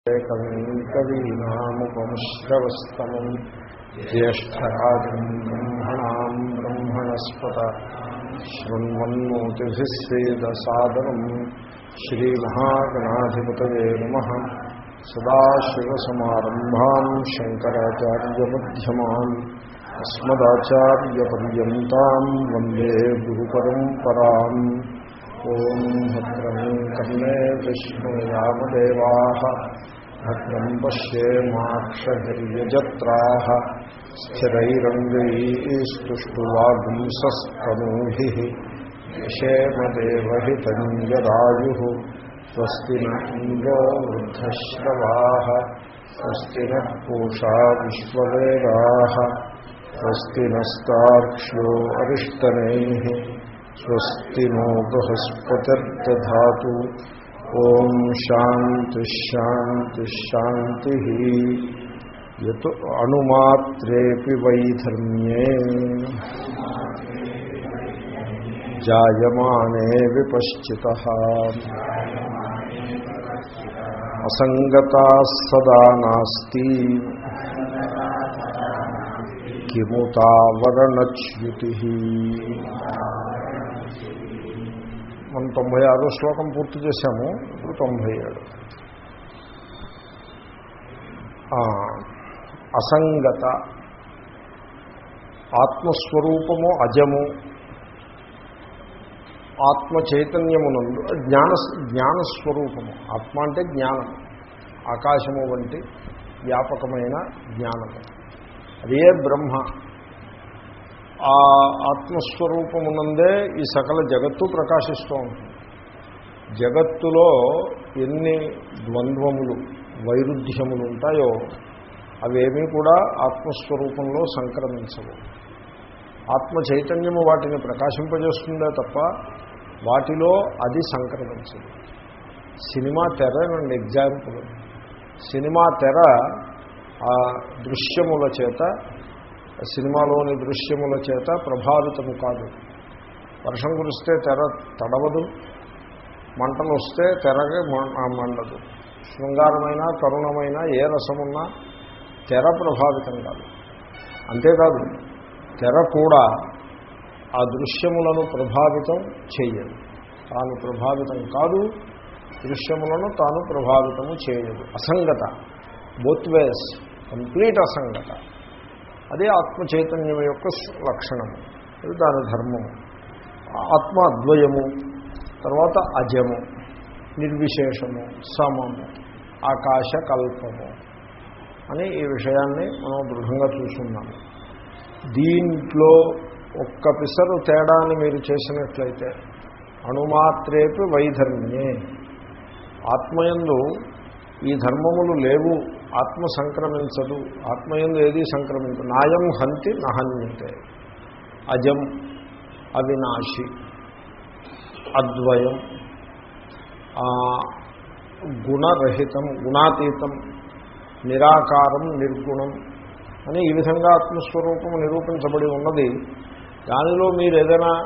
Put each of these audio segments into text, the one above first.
कवीनामुपमश्रवस्तमम् ज्येष्ठराजम् ब्रह्मणाम् ब्रह्मणस्पत शृण्वन्नोतिभिः सेदसादरम् श्रीमहागणाधिपतये नमः सदाशिवसमारम्भाम् शङ्कराचार्यमध्यमान् अस्मदाचार्यपर्यन्ताम् वन्दे गुरुपरम्पराम् ॐ भद्रम् कर्णे विष्णुयामदेवाः भद्रम् पश्येमाक्षभिर्यजत्राः स्थिरैरङ्गैस्तुष्टुवागुंसस्तनूभिः यशेमदेवहितम् यदायुः, स्वस्ति न इन्द्रो वृद्धश्रवाः स्वस्ति नः पूषा विश्ववेदाः, स्वस्ति स्वस्ति नो ఓం శాంతి శాంతి శాంతి యత్ అణుమాత్రేపి వైధర్మ్యే జాయమానే విపశ్చిత. అసంగత సదా నాస్తి. కిముతావరణచ్యుతి మనం తొంభై ఆరో శ్లోకం పూర్తి చేశాము ఇప్పుడు తొంభై ఏడు. అసంగత ఆత్మస్వరూపము అజము ఆత్మ చైతన్యమునందు జ్ఞాన జ్ఞానస్వరూపము. ఆత్మ అంటే జ్ఞానం. ఆకాశము వంటి వ్యాపకమైన జ్ఞానము. అదే బ్రహ్మ. ఆ ఆత్మస్వరూపమునందే ఈ సకల జగత్తు ప్రకాశిస్తూ ఉంటుంది. జగత్తులో ఎన్ని ద్వంద్వములు వైరుధ్యములు ఉంటాయో అవేమీ కూడా ఆత్మస్వరూపంలో సంక్రమించవు. ఆత్మ చైతన్యము వాటిని ప్రకాశింపజేస్తుందే తప్ప వాటిలో అది సంక్రమించదు. సినిమా తెర నుండి ఎగ్జాంపుల్. సినిమా తెర ఆ దృశ్యముల చేత సినిమాలోని దృశ్యముల చేత ప్రభావితము కాదు. వర్షం కురిస్తే తెర తడవదు మంటలు వస్తే తెరగా మండదు. శృంగారమైన కరుణమైన ఏ రసమున్నా తెర ప్రభావితం కాదు. అంతేకాదు తెర కూడా ఆ దృశ్యములను ప్రభావితం చేయదు. తాను ప్రభావితం కాదు దృశ్యములను తాను ప్రభావితము చేయదు. అసంగత బోత్ వేస్ కంప్లీట్ అసంగత. అదే ఆత్మ చైతన్యం యొక్క లక్షణము అది దాని ధర్మము ఆత్మ అద్వయము తర్వాత అజము నిర్విశేషము సమము ఆకాశ కల్పము అని ఈ విషయాన్ని మనం దృఢంగా చూస్తున్నాము దీంట్లో ఒక్క పిసరు తేడాన్ని మీరు చేసినట్లయితే అణుమాత్రేపి వైధర్మ్యే. ఆత్మయందు ఈ ధర్మములు లేవు. ఆత్మ సంక్రమించదు. ఆత్మయందు ఏది సంక్రమించదు. నాయం హంతి నహన్యతే. అజం అవినాశి. అద్వయం. గుణరహితం గుణాతీతం నిరాకారం నిర్గుణం అని ఈ విధంగా ఆత్మస్వరూపం నిరూపించబడి ఉన్నది. దానిలో మీరు ఏదైనా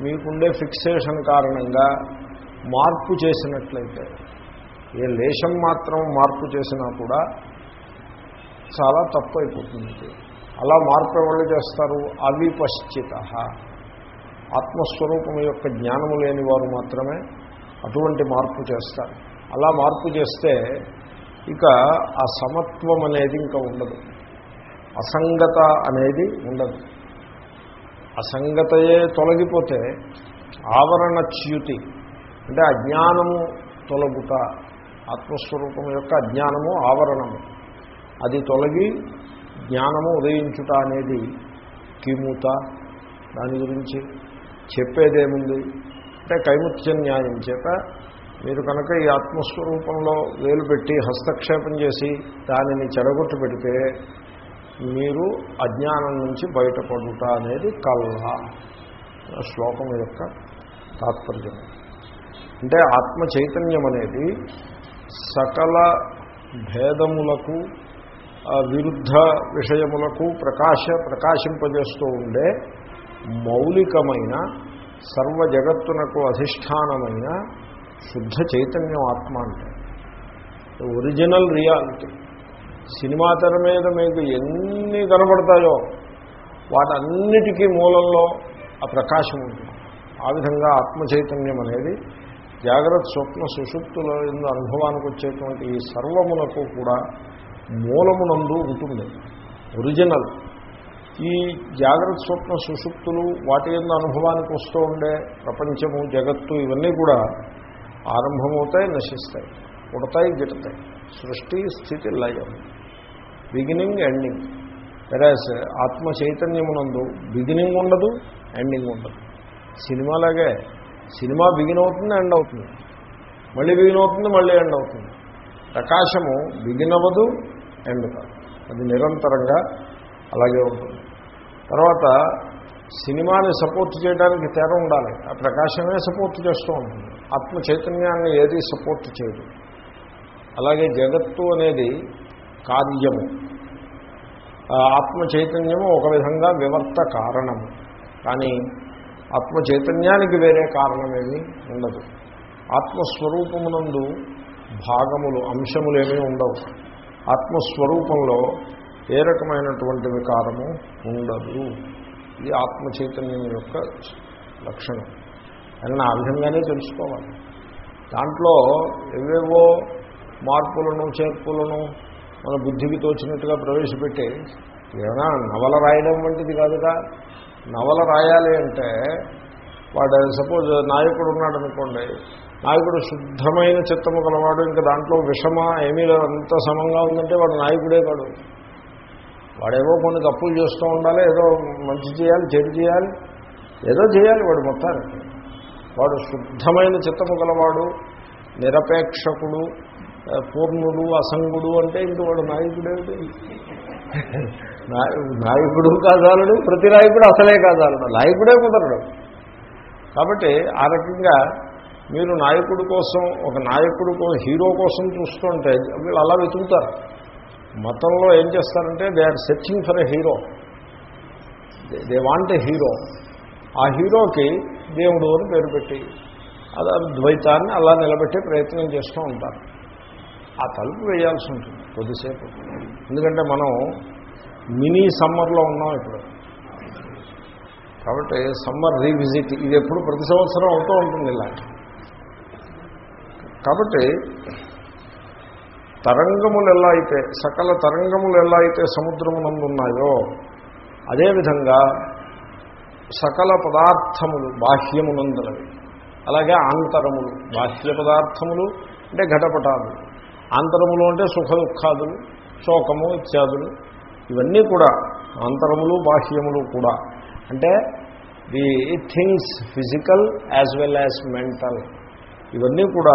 మీకుండే ఫిక్సేషన్ కారణంగా మార్పు చేసినట్లయితే ఏ లేశం మాత్రం మార్పు చేసినా కూడా చాలా తప్పు అయిపోతుంది అలా మార్పు ఎవరు చేస్తారు? అవిపశ్చిత. ఆత్మస్వరూపం యొక్క జ్ఞానము లేని వారు మాత్రమే అటువంటి మార్పు చేస్తారు. అలా మార్పు చేస్తే ఇక ఆ సమత్వం అనేది ఇంకా ఉండదు. అసంగత అనేది ఉండదు. అసంగతయే తొలగిపోతే ఆవరణ చ్యుతి అంటే అజ్ఞానము తొలగుట ఆత్మస్వరూపం యొక్క అజ్ఞానము ఆవరణము. అది తొలగి జ్ఞానము ఉదయించుట అనేది కిముత. దాని గురించి చెప్పేదేముంది? అంటే కైముత్య న్యాయం చేత మీరు కనుక ఈ ఆత్మస్వరూపంలో వేలు పెట్టి హస్తక్షేపం చేసి దానిని చెడగొట్టు పెడితే మీరు అజ్ఞానం నుంచి బయటపడుట అనేది కల్లా శ్లోకం యొక్క తాత్పర్యం. అంటే ఆత్మ చైతన్యం అనేది సకల భేదములకు విరుద్ధ విషయములకు ప్రకాశ ప్రకాశింపజేస్తూ ఉండే మౌలికమైన సర్వ జగత్తునకు అధిష్టానమైన శుద్ధ చైతన్యం ఆత్మ అంటే. Original reality. సినిమా తెర మీద మీకు ఎన్ని కనబడతాయో వాటన్నిటికీ మూలంలో ఆ ప్రకాశం ఉంటుంది. ఆ విధంగా ఆత్మ చైతన్యం అనేది జాగ్రత్త స్వప్న సుషుప్తుల ఎందు అనుభవానికి వచ్చేటువంటి ఈ సర్వమునకు కూడా మూలమునందు ఉంటుంది. ఒరిజినల్ ఈ జాగ్రత్త స్వప్న సుషుప్తులు వాటి ఎందు అనుభవానికి వస్తూ ఉండే ప్రపంచము జగత్తు ఇవన్నీ కూడా ఆరంభమవుతాయి నశిస్తాయి పుడతాయి గిడతాయి. సృష్టి స్థితి లయం. బిగినింగ్ ఎండింగ్ వెరాస్ ఆత్మ చైతన్యమునందు బిగినింగ్ ఉండదు ఎండింగ్ ఉండదు. సినిమాలాగే సినిమా బిగిన్ అవుతుంది ఎండ్ అవుతుంది. మళ్ళీ బిగిన్ అవుతుంది మళ్ళీ ఎండ్ అవుతుంది. ప్రకాశము బిగిన్ అవ్వదు ఎండ్ కాదు. అది నిరంతరంగా అలాగే ఉంటుంది. తర్వాత సినిమాని సపోర్ట్ చేయడానికి తెర ఉండాలి. ఆ ప్రకాశమే సపోర్ట్ చేస్తూ ఉంటుంది. ఆత్మ చైతన్యాన్ని ఏది సపోర్ట్ చేయదు. అలాగే జగత్తు అనేది కార్యము. ఆత్మ చైతన్యము ఒక విధంగా వివర్త కారణము. కానీ ఆత్మ చైతన్యానికి వేరే కారణమేమీ ఉండదు. ఆత్మస్వరూపమునందు భాగములు అంశములు ఏమీ ఉండవు. ఆత్మస్వరూపంలో ఏ రకమైనటువంటి వికారము ఉండదు. ఇది ఆత్మ చైతన్యం యొక్క లక్షణం. అని నా విధంగానే తెలుసుకోవాలి. దాంట్లో ఏవేవో మార్పులను చేర్పులను మన బుద్ధికి తోచినట్టుగా ప్రవేశపెట్టి ఏమైనా నవల రాయడం వంటిది కాదుగా. నవల రాయాలి అంటే వాడు సపోజ్ నాయకుడు ఉన్నాడు అనుకోండి నాయకుడు శుద్ధమైన చిత్తము గలవాడు ఇంకా దాంట్లో విషమ ఏమీ అంత సమంగా ఉందంటే వాడు నాయకుడే కాడు. వాడేవో కొన్ని తప్పులు చేస్తూ ఉండాలి ఏదో మంచి చేయాలి చెడు చేయాలి ఏదో చేయాలి వాడు మొత్తానికి. వాడు శుద్ధమైన చిత్తము గలవాడు నిరపేక్షకుడు పూర్ణుడు అసంగుడు అంటే ఇంక వాడు నాయకుడేమిటి నాయకుడు కాదాలడు ప్రతి నాయకుడు అసలే కాదాలడు నాయకుడే కుదరడు. కాబట్టి ఆ రకంగా మీరు నాయకుడి కోసం ఒక నాయకుడు కో- హీరో కోసం చూస్తుంటే వీళ్ళు అలా వెతుకుతారు. మతంలో ఏం చేస్తారంటే they are searching for a hero. They want a hero. ఆ హీరోకి దేవుడు అని పేరు పెట్టి అది ద్వైతాన్ని అలా నిలబెట్టే ప్రయత్నం చేస్తూ ఉంటారు. ఆ తలుపు వేయాల్సి ఉంటుంది కొద్దిసేపు. ఎందుకంటే మనం మినీ సమ్మర్లో ఉన్నాం ఇప్పుడు. కాబట్టి సమ్మర్ రీవిజిట్ ఇది ఎప్పుడు ప్రతి సంవత్సరం అవుతూ ఉంటుంది ఇలా. కాబట్టి తరంగములు ఎలా అయితే సకల తరంగములు ఎలా అయితే సముద్రమునందు ఉన్నాయో అదేవిధంగా సకల పదార్థములు బాహ్యమునందులవి అలాగే ఆంతరములు బాహ్య పదార్థములు అంటే ఘటపటాలు. ఆంతరములు అంటే సుఖ దుఃఖాదులు శోకము ఇత్యాదులు. ఇవన్నీ కూడా అంతరములు బాహ్యములు కూడా. అంటే the things physical as well as mental. ఇవన్నీ కూడా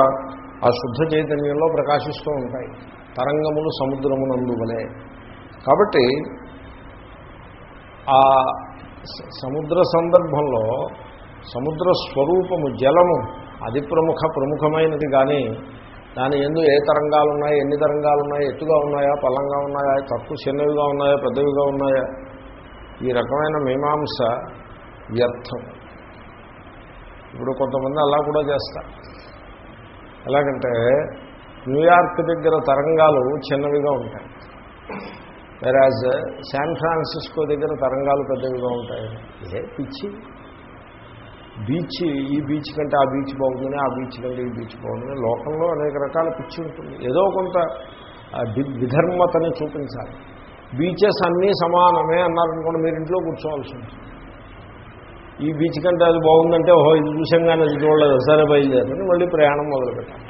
ఆ శుద్ధ చైతన్యంలో ప్రకాశిస్తూ ఉంటాయి. తరంగములు సముద్రమునందువలే కాబట్టి ఆ సముద్ర సందర్భంలో సముద్ర స్వరూపము జలము అది ప్రముఖ ప్రముఖమైనది కానీ దాని ఎందు ఏ తరంగాలు ఉన్నాయి ఎన్ని తరంగాలు ఉన్నాయి ఎత్తుగా ఉన్నాయా పల్లంగా ఉన్నాయా తక్కువ చిన్నవిగా ఉన్నాయా పెద్దవిగా ఉన్నాయా? ఈ రకమైన మీమాంస వ్యర్థం. ఇప్పుడు కొంతమంది అలా కూడా చేస్తారు. ఎలాగంటే న్యూయార్క్ దగ్గర తరంగాలు చిన్నవిగా ఉంటాయి. వెరాజ్ శాన్ ఫ్రాన్సిస్కో దగ్గర తరంగాలు పెద్దవిగా ఉంటాయి. ఏ పిచ్చి. బీచ్ ఈ బీచ్ కంటే ఆ బీచ్ బాగుందని ఆ బీచ్ కంటే ఈ బీచ్ బాగుందని లోకంలో అనేక రకాల పిచ్చి ఉంటుంది. ఏదో కొంత విధర్మతని చూపించాలి. బీచెస్ అన్నీ సమానమే అన్నారనుకోండి మీరు ఇంట్లో కూర్చోవాల్సి ఉంటుంది. ఈ బీచ్ కంటే అది బాగుందంటే ఓహో ఇది చూసంగానే అది చూడలేదు సరే బయలుదేరని మళ్ళీ ప్రయాణం మొదలుపెట్టాలి.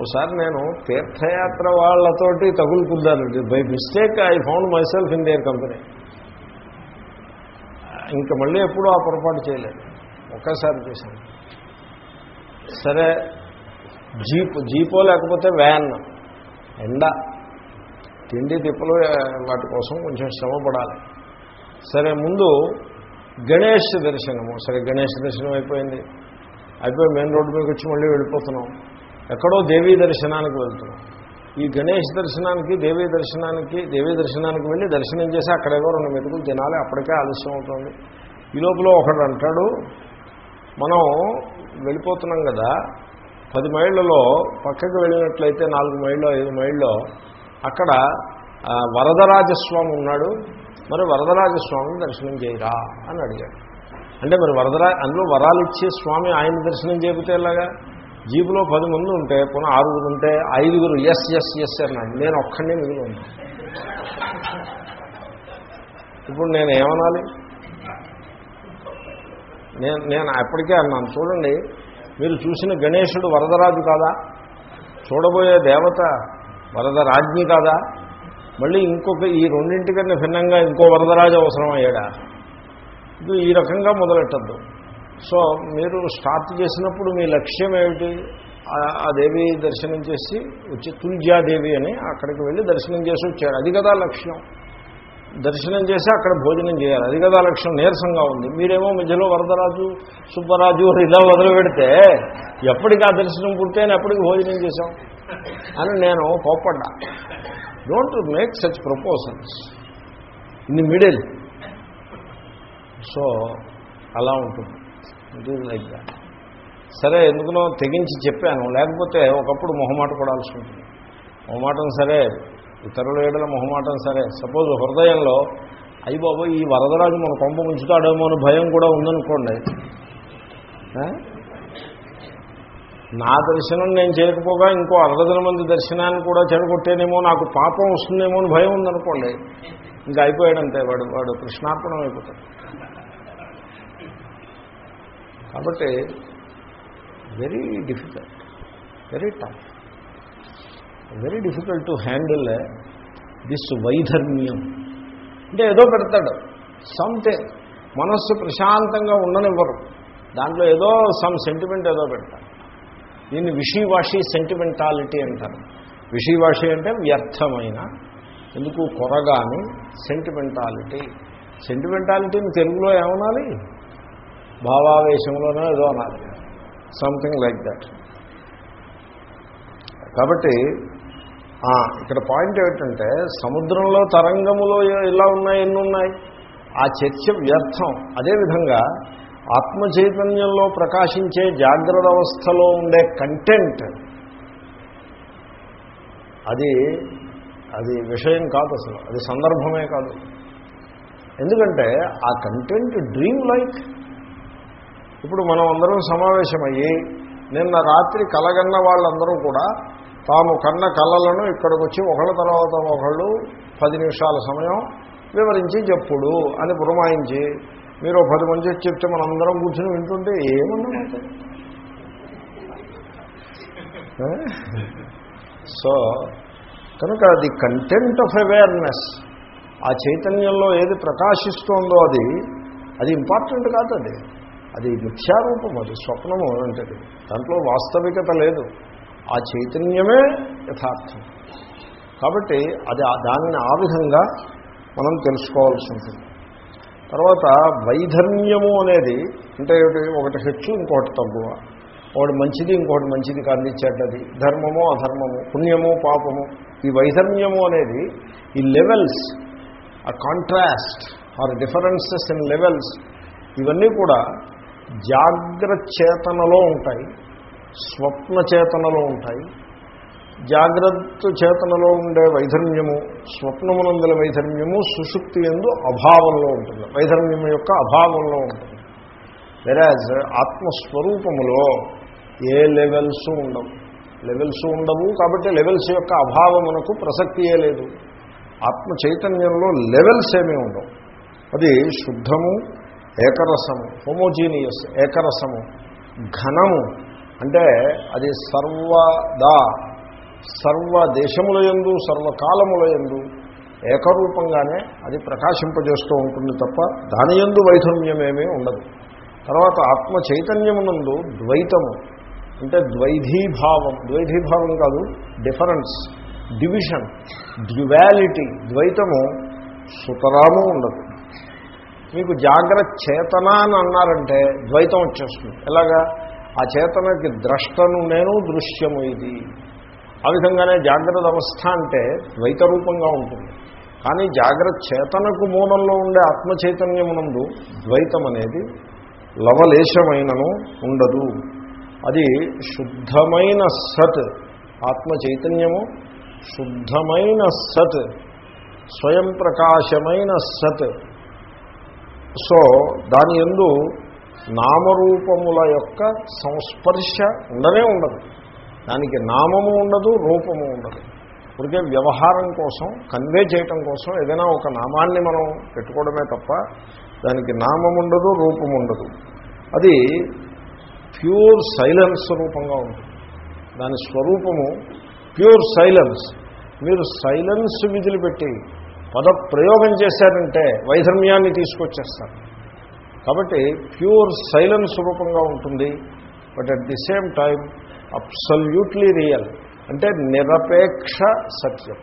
ఒకసారి నేను తీర్థయాత్ర వాళ్ళతోటి తగులుకుందానండి. By mistake I found myself in their company. ఇంక మళ్ళీ ఎప్పుడూ ఆ పొరపాటు చేయలేదు. ఒక్కసారి చేశాను సరే జీప్ జీపో లేకపోతే వ్యాన్ ఎండ తిండి తిప్పలు వాటి కోసం కొంచెం శ్రమ పడాలి సరే ముందు గణేష్ దర్శనము. సరే గణేష్ దర్శనం అయిపోయింది. అయిపోయి మెయిన్ రోడ్డు మీదకి వచ్చి మళ్ళీ వెళ్ళిపోతున్నాం. ఎక్కడో దేవీ దర్శనానికి వెళ్తున్నాం. ఈ గణేష్ దర్శనానికి దేవీ దర్శనానికి దేవీ దర్శనానికి వెళ్ళి దర్శనం చేసి అక్కడేదో రెండు మెతుకులు తినాలి. అప్పటికే ఆలస్యం అవుతుంది. ఈ లోపల ఒకడు అంటాడు మనం వెళ్ళిపోతున్నాం కదా పది మైళ్ళలో పక్కకు వెళ్ళినట్లయితే నాలుగు మైళ్ళు ఐదు మైళ్ళలో అక్కడ వరదరాజస్వామి ఉన్నాడు. మరి వరదరాజస్వామిని దర్శనం చేయరా? అని అడిగాడు. అంటే మరి వరదరా అందులో వరాలు ఇచ్చే స్వామి ఆయన దర్శనం చేయకపోతే ఎలాగా? జీపులో పది మంది ఉంటే పునః ఆరుగురు ఉంటే ఐదుగురు ఎస్ ఎస్ ఎస్ అన్నాడు. నేను ఒక్కడే మిగిలి ఉన్నాను ఇప్పుడు నేను ఏమనాలి? నేను నేను అప్పటికే అన్నాను చూడండి మీరు చూసిన గణేశుడు వరదరాజు కాదా? చూడబోయే దేవత వరదరాజ్ఞి కాదా? మళ్ళీ ఇంకొక ఈ రెండింటికన్నా భిన్నంగా ఇంకో వరదరాజు అవసరం అయ్యాడా ఇది ఈ రకంగా మొదలెట్టద్దు. సో మీరు స్టార్ట్ చేసినప్పుడు మీ లక్ష్యం ఏమిటి? ఆ- దేవి దర్శనం చేసి వచ్చి తుల్జాదేవి అని అక్కడికి వెళ్ళి దర్శనం చేసి వచ్చారు. అది కదా లక్ష్యం. దర్శనం చేసి అక్కడ భోజనం చేయాలి. అది కదా లక్ష్యం. నీరసంగా ఉంది. మీరేమో మధ్యలో వరదరాజు సుబ్బరాజు ఇలా వదిలి పెడితే ఎప్పటికి ఆ దర్శనం పుట్టే ఎప్పటికి భోజనం చేశాం? అని నేను కోప్పడ్డా. Don't make such proposals in the middle so అలా ఉంటుంది. ఇట్ ఈజ్ లైక్ దాట్ సరే ఎందుకునో తెగించి చెప్పాను. లేకపోతే ఒకప్పుడు మొహమాట పడాల్సి ఉంటుంది. మొహమాటం సరే ఇతరుల ఏడల మొహమాటం సరే. సపోజ్ హృదయంలో అయ్యి బాబు ఈ వరదరాజు మన కొంప ఉంచుతాడేమో అని భయం కూడా ఉందనుకోండి. నా దర్శనం నేను చేయకపోగా ఇంకో అరవై మంది దర్శనాన్ని కూడా చెడగొట్టేనేమో నాకు పాపం వస్తుందేమో అని భయం ఉందనుకోండి. ఇంకా అయిపోయాడంతే వాడు వాడు కృష్ణార్పణం అయిపోతాడు. కాబట్టి very difficult very tough very difficult to handle this వైధర్మ్యం అంటే ఏదో పెడతాడు. సంథింగ్ మనస్సు ప్రశాంతంగా ఉండనివ్వరు. దాంట్లో ఏదో సమ్ సెంటిమెంట్ ఏదో పెడతాడు దీన్ని విషీవాషి సెంటిమెంటాలిటీ అంటారు. విషీవాషి అంటే వ్యర్థమైన ఎందుకు కొరగాని సెంటిమెంటాలిటీ సెంటిమెంటాలిటీని తెలుగులో ఏమనాలి? భావావేశంలోనో ఏదో అనాలి. సంథింగ్ లైక్ దట్ కాబట్టి ఇక్కడ పాయింట్ ఏమిటంటే సముద్రంలో తరంగములో ఇలా ఉన్నాయి ఎన్ని ఉన్నాయి? ఆ చర్చ వ్యర్థం. అదేవిధంగా ఆత్మ చైతన్యంలో ప్రకాశించే జాగ్రత్త అవస్థలో ఉండే కంటెంట్ అది అది విషయం కాదు అసలు. అది సందర్భమే కాదు. ఎందుకంటే ఆ కంటెంట్ డ్రీమ్ లైక్ ఇప్పుడు మనం అందరం సమావేశమయ్యి నిన్న రాత్రి కలగన్న వాళ్ళందరూ కూడా తాము కన్న కళలను ఇక్కడికి వచ్చి ఒకళ్ళ తర్వాత ఒకళ్ళు పది నిమిషాల సమయం వివరించి చెప్పుడు అని పురమాయించి మీరు పది మంది వచ్చి చెప్తే మనందరం కూర్చొని వింటుంటే ఏమన్నా సో కనుక ది కంటెంట్ ఆఫ్ అవేర్నెస్ ఆ చైతన్యంలో ఏది ప్రకాశిస్తోందో అది అది ఇంపార్టెంట్ కాదు అది. అది మిథ్యారూపం అది స్వప్నము అంటే దాంట్లో వాస్తవికత లేదు. ఆ చైతన్యమే యథార్థం. కాబట్టి అది దానిని ఆ విధంగా మనం తెలుసుకోవాల్సి ఉంటుంది. తర్వాత వైధర్మ్యము అనేది అంటే ఒకటి హెచ్చు ఇంకోటి తక్కువ ఒకటి మంచిది ఇంకోటి మంచిది కాదు చెడ్డది. ధర్మము అధర్మము పుణ్యము పాపము. ఈ వైధర్మ్యము అనేది ఈ లెవెల్స్ ఆ contrast or differences in levels ఇవన్నీ కూడా జాగ్రత్త చేతనలో ఉంటాయి స్వప్న చేతనలో ఉంటాయి. జాగ్రత్త చేతనలో ఉండే వైధర్మ్యము స్వప్నమునందల వైధర్మ్యము సుషుప్తి ఎందు అభావంలో ఉంటుంది. వైధర్మ్యం యొక్క అభావంలో ఉంటుంది. వెరాజ్ ఆత్మస్వరూపములో ఏ లెవెల్స్ ఉండవు. లెవెల్స్ ఉండవు కాబట్టి లెవెల్స్ యొక్క అభావమునకు ప్రసక్తియే లేదు. ఆత్మ చైతన్యంలో లెవెల్స్ ఏమీ ఉండవు. అది శుద్ధము ఏకరసము హోమోజీనియస్ ఏకరసము ఘనము అంటే అది సర్వదా సర్వ దేశముల యందు సర్వకాలముల యందు ఏకరూపంగానే అది ప్రకాశింపజేస్తూ ఉంటుంది తప్ప దాని యందు వైధమ్యమేమీ ఉండదు. తర్వాత ఆత్మ చైతన్యమునందు ద్వైతము అంటే ద్వైధీభావం ద్వైధీభావం కాదు డిఫరెన్స్ డివిజన్ డ్యువాలిటీ ద్వైతము సుతరాము ఉండదు. మీకు జాగ్రత్త చేతన అని అన్నారంటే ద్వైతం వచ్చేస్తుంది. ఎలాగా? ఆ చేతనకి ద్రష్టను నేను దృశ్యము ఇది. ఆ విధంగానే జాగ్రత్త అవస్థ అంటే ద్వైత రూపంగా ఉంటుంది. కానీ జాగ్రత్త చేతనకు మూలంలో ఉండే ఆత్మ చైతన్యమునందు ద్వైతం అనేది లవలేశమైనను ఉండదు. అది శుద్ధమైన సత్ ఆత్మ చైతన్యము శుద్ధమైన సత్ స్వయం ప్రకాశమైన సత్ సో దాని ఎందు నామరూపముల యొక్క సంస్పర్శ ఉండనే ఉండదు. దానికి నామము ఉండదు రూపము ఉండదు. ఇప్పటికే వ్యవహారం కోసం కన్వే చేయటం కోసం ఏదైనా ఒక నామాన్ని మనం పెట్టుకోవడమే తప్ప దానికి నామం ఉండదు రూపం ఉండదు అది ప్యూర్ సైలెన్స్ రూపంగా ఉంటుంది. దాని స్వరూపము ప్యూర్ సైలెన్స్. మీరు సైలెన్స్ విధులు పెట్టి పద ప్రయోగం చేశారంటే వైధర్మ్యాన్ని తీసుకొచ్చేస్తారు. కాబట్టి ప్యూర్ సైలెన్స్ రూపంగా ఉంటుంది. But at the same time absolutely real. అంటే నిరపేక్ష సత్యం.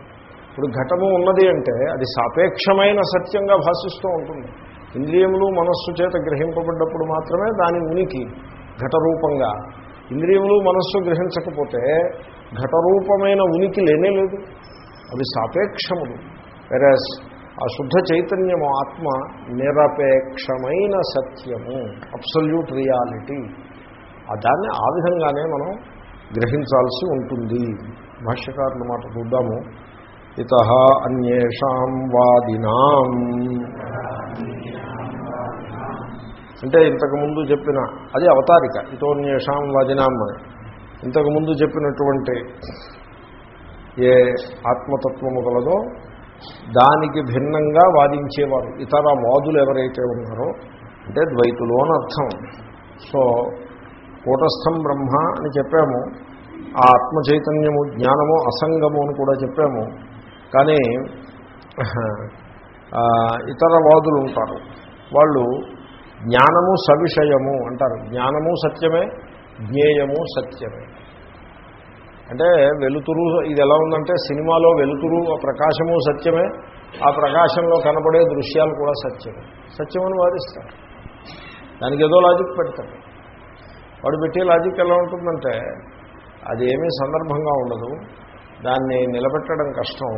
ఇప్పుడు ఘటము ఉన్నది అంటే అది సాపేక్షమైన సత్యంగా భాషిస్తూ ఉంటుంది. ఇంద్రియములు మనస్సు చేత గ్రహింపబడ్డప్పుడు మాత్రమే దాని ఉనికి ఘటరూపంగా. ఇంద్రియములు మనస్సు గ్రహించకపోతే ఘటరూపమైన ఉనికి లేనే లేదు. అవి సాపేక్షములు. వెరాజ్ ఆ శుద్ధ చైతన్యము ఆత్మ నిరపేక్షమైన సత్యము అబ్సల్యూట్ రియాలిటీ ఆ దాన్ని ఆ విధంగానే మనం గ్రహించాల్సి ఉంటుంది. భాష్యకారుల మాట చూద్దాము. ఇత అన్యేషాం వాదినాం. అంటే ఇంతకుముందు చెప్పిన అది అవతారిక. ఇతోన్యేషాం వాదినాం అని. ఇంతకుముందు చెప్పినటువంటి ఏ ఆత్మతత్వము గలదో దానికి భిన్నంగా వాదించేవారు. ఇతర వాదులు ఎవరైతే ఉన్నారో అంటే ద్వైతులు అని అర్థం. సో కూటస్థం బ్రహ్మ అని చెప్పాము. ఆ ఆత్మ చైతన్యము జ్ఞానము అసంగము అని కూడా చెప్పాము. కానీ ఇతర వాదులు ఉంటారు. వాళ్ళు జ్ఞానము సవిషయము అంటారు. జ్ఞానము సత్యమే జ్ఞేయము సత్యమే. అంటే వెలుతురు ఇది ఎలా ఉందంటే సినిమాలో వెలుతురు ప్రకాశము సత్యమే ఆ ప్రకాశంలో కనబడే దృశ్యాలు కూడా సత్యమే. సత్యమని వాదిస్తారు. దానికి ఏదో లాజిక్ పెడతాడు వాడు పెట్టే లాజిక్ ఎలా ఉంటుందంటే అది ఏమీ సందర్భంగా ఉండదు దాన్ని నిలబెట్టడం కష్టం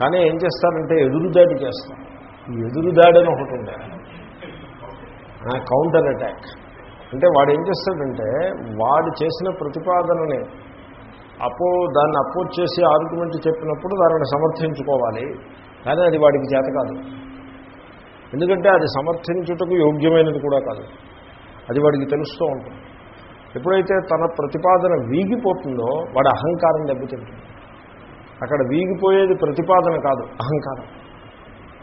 కానీ ఏం చేస్తారంటే ఎదురుదాడి చేస్తారు. ఈ ఎదురుదాడి అని ఒకటి ఉండే. కౌంటర్ అటాక్ అంటే వాడు ఏం చేస్తాడంటే వాడు చేసిన ప్రతిపాదనని అపో దాన్ని అపోజ్ చేసి ఆర్గ్యుమెంట్ చెప్పినప్పుడు దానిని సమర్థించుకోవాలి. కానీ అది వాడికి చేత కాదు. ఎందుకంటే అది సమర్థించుటకు యోగ్యమైనది కూడా కాదు. అది వాడికి తెలుస్తూ ఉంటుంది. ఎప్పుడైతే తన ప్రతిపాదన వీగిపోతుందో వాడి అహంకారం దెబ్బతింటుంది. అక్కడ వీగిపోయేది ప్రతిపాదన కాదు అహంకారం.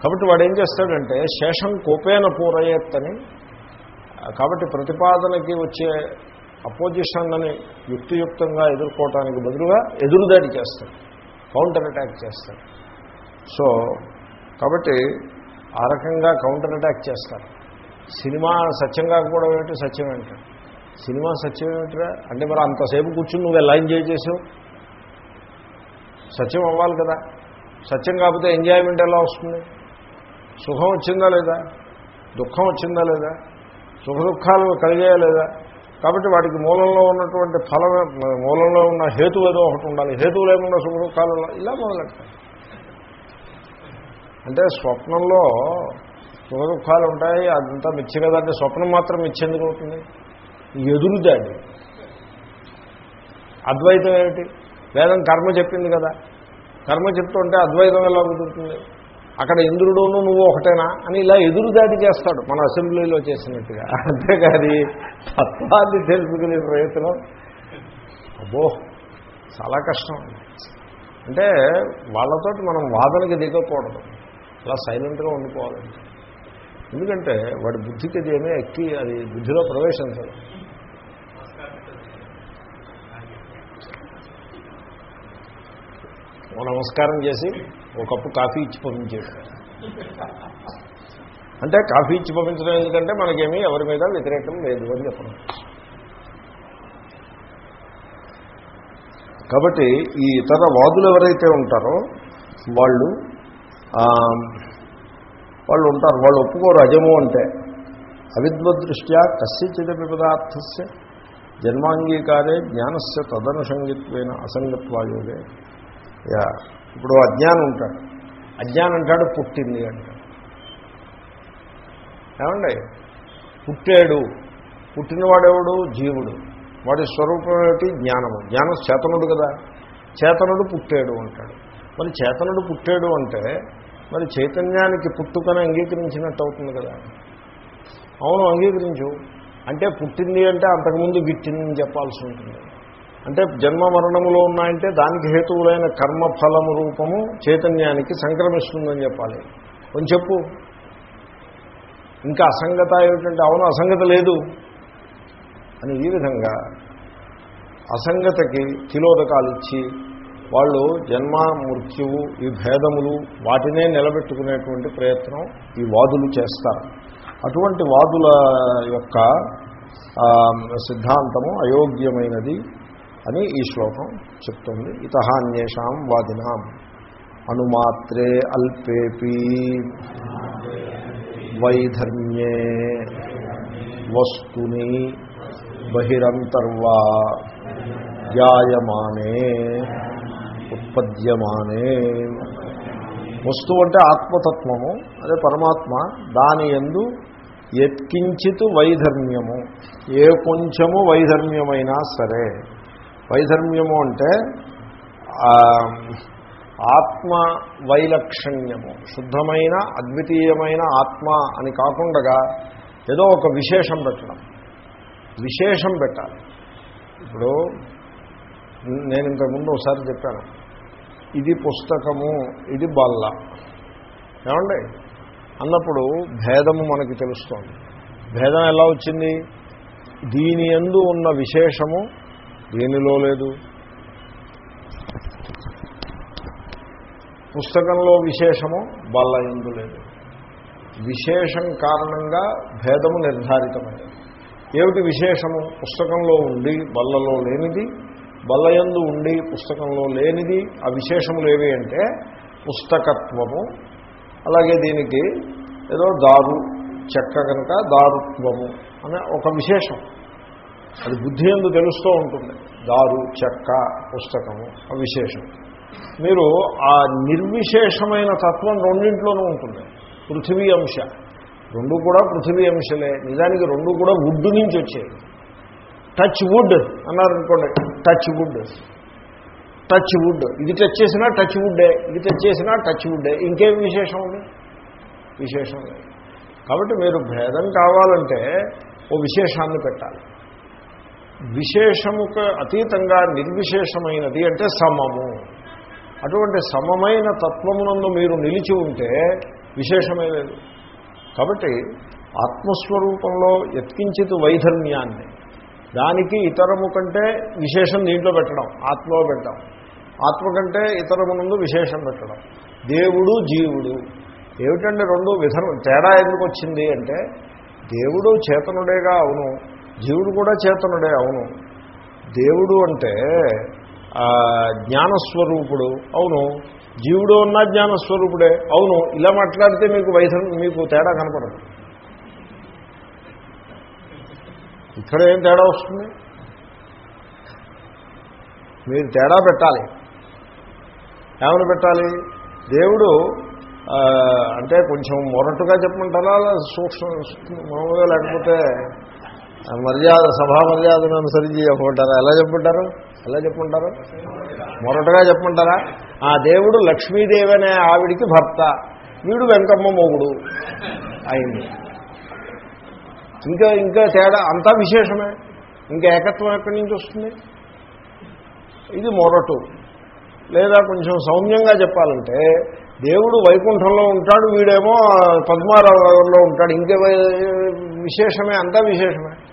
కాబట్టి వాడు ఏం చేస్తాడంటే శేషం కోపేన పూరయ్యత్తని కాబట్టి ప్రతిపాదనకి వచ్చే అపోజిషన్ అని యుక్తియుక్తంగా ఎదుర్కోవటానికి బదులుగా ఎదురుదాడి చేస్తాడు కౌంటర్ అటాక్ చేస్తాడు సో కాబట్టి ఆ రకంగా కౌంటర్ అటాక్ చేస్తారు. సినిమా సత్యం కాకపోవడం ఏమిటి? సత్యం ఏంటంటే సినిమా సత్యం ఏమిటిరా? అంటే మరి అంతసేపు కూర్చుని నువ్వు ఎలా ఎంజాయ్ చేసావు. సత్యం అవ్వాలి కదా. సత్యం కాకపోతే ఎంజాయ్మెంట్ ఎలా వస్తుంది? సుఖం వచ్చిందా లేదా? దుఃఖం వచ్చిందా లేదా? సుఖ దుఃఖాలు కలిగాయా లేదా? కాబట్టి వాటికి మూలంలో ఉన్నటువంటి ఫలం మూలంలో ఉన్న హేతు ఏదో ఒకటి ఉండాలి. హేతు లేకుండా సుఖ ఇలా మొదలెట్టాలి. అంటే స్వప్నంలో సుఖ ఉంటాయి అదంతా మిచ్చి కదా అంటే స్వప్నం మాత్రం మిచ్చేందుకు అవుతుంది? ఎదురుదాడి అద్వైతం ఏమిటి? వేదం కర్మ చెప్పింది కదా. కర్మ చెప్తుంటే అద్వైతం ఎలా కుదురుతుంది? అక్కడ ఇంద్రుడును నువ్వు ఒకటేనా అని ఇలా ఎదురుదాడి చేస్తాడు మన అసెంబ్లీలో చేసినట్టుగా. అంతేకాని తత్వాన్ని తెలుసుకునే ప్రయత్నం. అబ్బో చాలా కష్టం. అంటే వాళ్ళతోటి మనం వాదనకి దిగకూడదు. అలా సైలెంట్గా ఉండిపోవాలండి ఎందుకంటే వాడి బుద్ధికి అది ఏమీ ఎక్కి అది బుద్ధిలో ప్రవేశించదు నమస్కారం చేసి ఒక కప్పు కాఫీ ఇచ్చి పంపించేది అంటే కాఫీ ఇచ్చి పంపించడం ఎందుకంటే మనకేమీ ఎవరి మీద వ్యతిరేకం లేదు అని చెప్పడం. కాబట్టి ఈ ఇతర వాదులు ఎవరైతే ఉంటారో వాళ్ళు వాళ్ళు ఉంటారు వాళ్ళు ఒప్పుకోరు అజము అంటే. అవిద్వదృష్ట్యా కస్యచిదపి పదార్థస్య జన్మాంగీకారే జ్ఞానస్య తదనుసంగిత్వైన అసంగత్వాయోగే. యా. ఇప్పుడు అజ్ఞానం ఉంటాడు. అజ్ఞానం అంటాడు పుట్టింది అంటాడు. ఏమండి? పుట్టాడు. పుట్టినవాడెవడు? జీవుడు. వాడి స్వరూపం ఏమిటి? జ్ఞానము. జ్ఞానం చేతనుడు కదా. చేతనుడు పుట్టాడు అంటాడు. మరి చేతనుడు పుట్టాడు అంటే మరి చైతన్యానికి పుట్టుకని అంగీకరించినట్టు అవుతుంది కదా. అవును అంగీకరించు. అంటే పుట్టింది అంటే అంతకుముందు గిట్టింది చెప్పాల్సి ఉంటుంది. అంటే జన్మ మరణములో ఉన్నాయంటే దానికి హేతువులైన కర్మఫలము రూపము చైతన్యానికి సంక్రమిస్తుందని చెప్పాలి. కొంచెం చెప్పు. ఇంకా అసంగత ఏమిటంటే అవును అసంగత లేదు. అని ఈ విధంగా అసంగతకి తిలోదకాలు ఇచ్చి వాళ్ళు జన్మ మృత్యువు ఈ భేదములు వాటినే నిలబెట్టుకునేటువంటి ప్రయత్నం ఈ వాదులు చేస్తారు. అటువంటి వాదుల యొక్క సిద్ధాంతము అయోగ్యమైనది. అని ఈ శ్లోకం చెప్తుంది. ఇత అన్యేషాం వాదినాం. అనుమాత్రే అల్పేపి. వైధర్మ్యే వస్తుని బహిరంతర్వా. జాయమానే ఉత్పద్యమానే. వస్తువు అంటే ఆత్మతత్వము అదే పరమాత్మ. దాని ఎందు ఎత్కించిత్ వైధర్మ్యము. ఏ కొంచెము వైధర్మ్యమైనా సరే వైధర్మ్యము అంటే ఆత్మ వైలక్షణ్యము శుద్ధమైన అద్వితీయమైన ఆత్మ అని కాకుండా ఏదో ఒక విశేషం పెట్టడం. విశేషం పెట్టాలి. ఇప్పుడు నేను ఇంతకుముందు ఒకసారి చెప్పాను ఇది పుస్తకము ఇది బల్ల. ఏమండి? అన్నప్పుడు భేదము మనకి తెలుస్తోంది. భేదం ఎలా వచ్చింది? దీని ఎందు ఉన్న విశేషము దేనిలో లేదు? పుస్తకంలో విశేషము బల్ల ఎందు లేదు. విశేషం కారణంగా భేదము నిర్ధారితమైనది. ఏమిటి విశేషము? పుస్తకంలో ఉండి బల్లలో లేనిది బల్లయందు ఉండి పుస్తకంలో లేనిది ఆ విశేషములు ఏవి అంటే పుస్తకత్వము. అలాగే దీనికి ఏదో దారు చెక్క కనుక దారుత్వము అనే ఒక విశేషం. అది బుద్ధి ఎందు తెలుస్తూ ఉంటుంది. దారు చెక్క పుస్తకము విశేషం. మీరు ఆ నిర్విశేషమైన తత్వం రెండింట్లోనూ ఉంటుంది. పృథివీ అంశ. రెండు కూడా పృథివీ అంశలే. నిజానికి రెండు కూడా వుడ్ నుంచి వచ్చాయి. టచ్ వుడ్ అన్నారనుకోండి. Touch wood. Touch wood. ఇది టచ్ చేసినా టచ్ వుడ్డే. ఇది టచ్ చేసినా టచ్ వుడ్డే. ఇంకేం విశేషం ఉంది? విశేషం లేదు. కాబట్టి మీరు భేదం కావాలంటే ఓ విశేషాన్ని పెట్టాలి. విశేషముకు అతీతంగా నిర్విశేషమైనది అంటే సమము. అటువంటి సమమైన తత్వమునందు మీరు నిలిచి ఉంటే విశేషమే లేదు. కాబట్టి ఆత్మస్వరూపంలో ఎత్కించిత వైధర్మ్యాన్ని. దానికి ఇతరము కంటే విశేషం దీంట్లో పెట్టడం ఆత్మలో పెట్టడం. ఆత్మ కంటే ఇతరమునందు విశేషం పెట్టడం. దేవుడు జీవుడు. ఏమిటంటే రెండు విధం తేడా ఎందుకు వచ్చింది అంటే దేవుడు చేతనుడేగా అవును. జీవుడు కూడా చేతనుడే అవును. దేవుడు అంటే జ్ఞానస్వరూపుడు అవును. జీవుడు ఉన్న జ్ఞానస్వరూపుడే అవును. ఇలా మాట్లాడితే మీకు వయసు మీకు తేడా కనపడదు. ఇక్కడ ఏం తేడా వస్తుంది? మీరు తేడా పెట్టాలి. ఏమని పెట్టాలి? దేవుడు అంటే కొంచెం మొరటుగా చెప్పమంటారా? అలా సూక్ష్మ మామూలుగా లేకపోతే మర్యాద సభా మర్యాదను అనుసరించి చెప్పమంటారా? ఎలా చెప్పుంటారు ఎలా చెప్పుంటారు మొరటగా చెప్పుంటారా ఆ దేవుడు లక్ష్మీదేవి అనే ఆవిడికి భర్త. వీడు వెంకమ్మ మొగుడు. అయింది. ఇంకా ఇంకా తేడా అంతా విశేషమే. ఇంకా ఏకత్వం ఎక్కడి నుంచి వస్తుంది? ఇది మొరటు. లేదా కొంచెం సౌమ్యంగా చెప్పాలంటే దేవుడు వైకుంఠంలో ఉంటాడు వీడేమో పద్మారావులో ఉంటాడు. ఇంకే విశేషమే అంతా విశేషమే.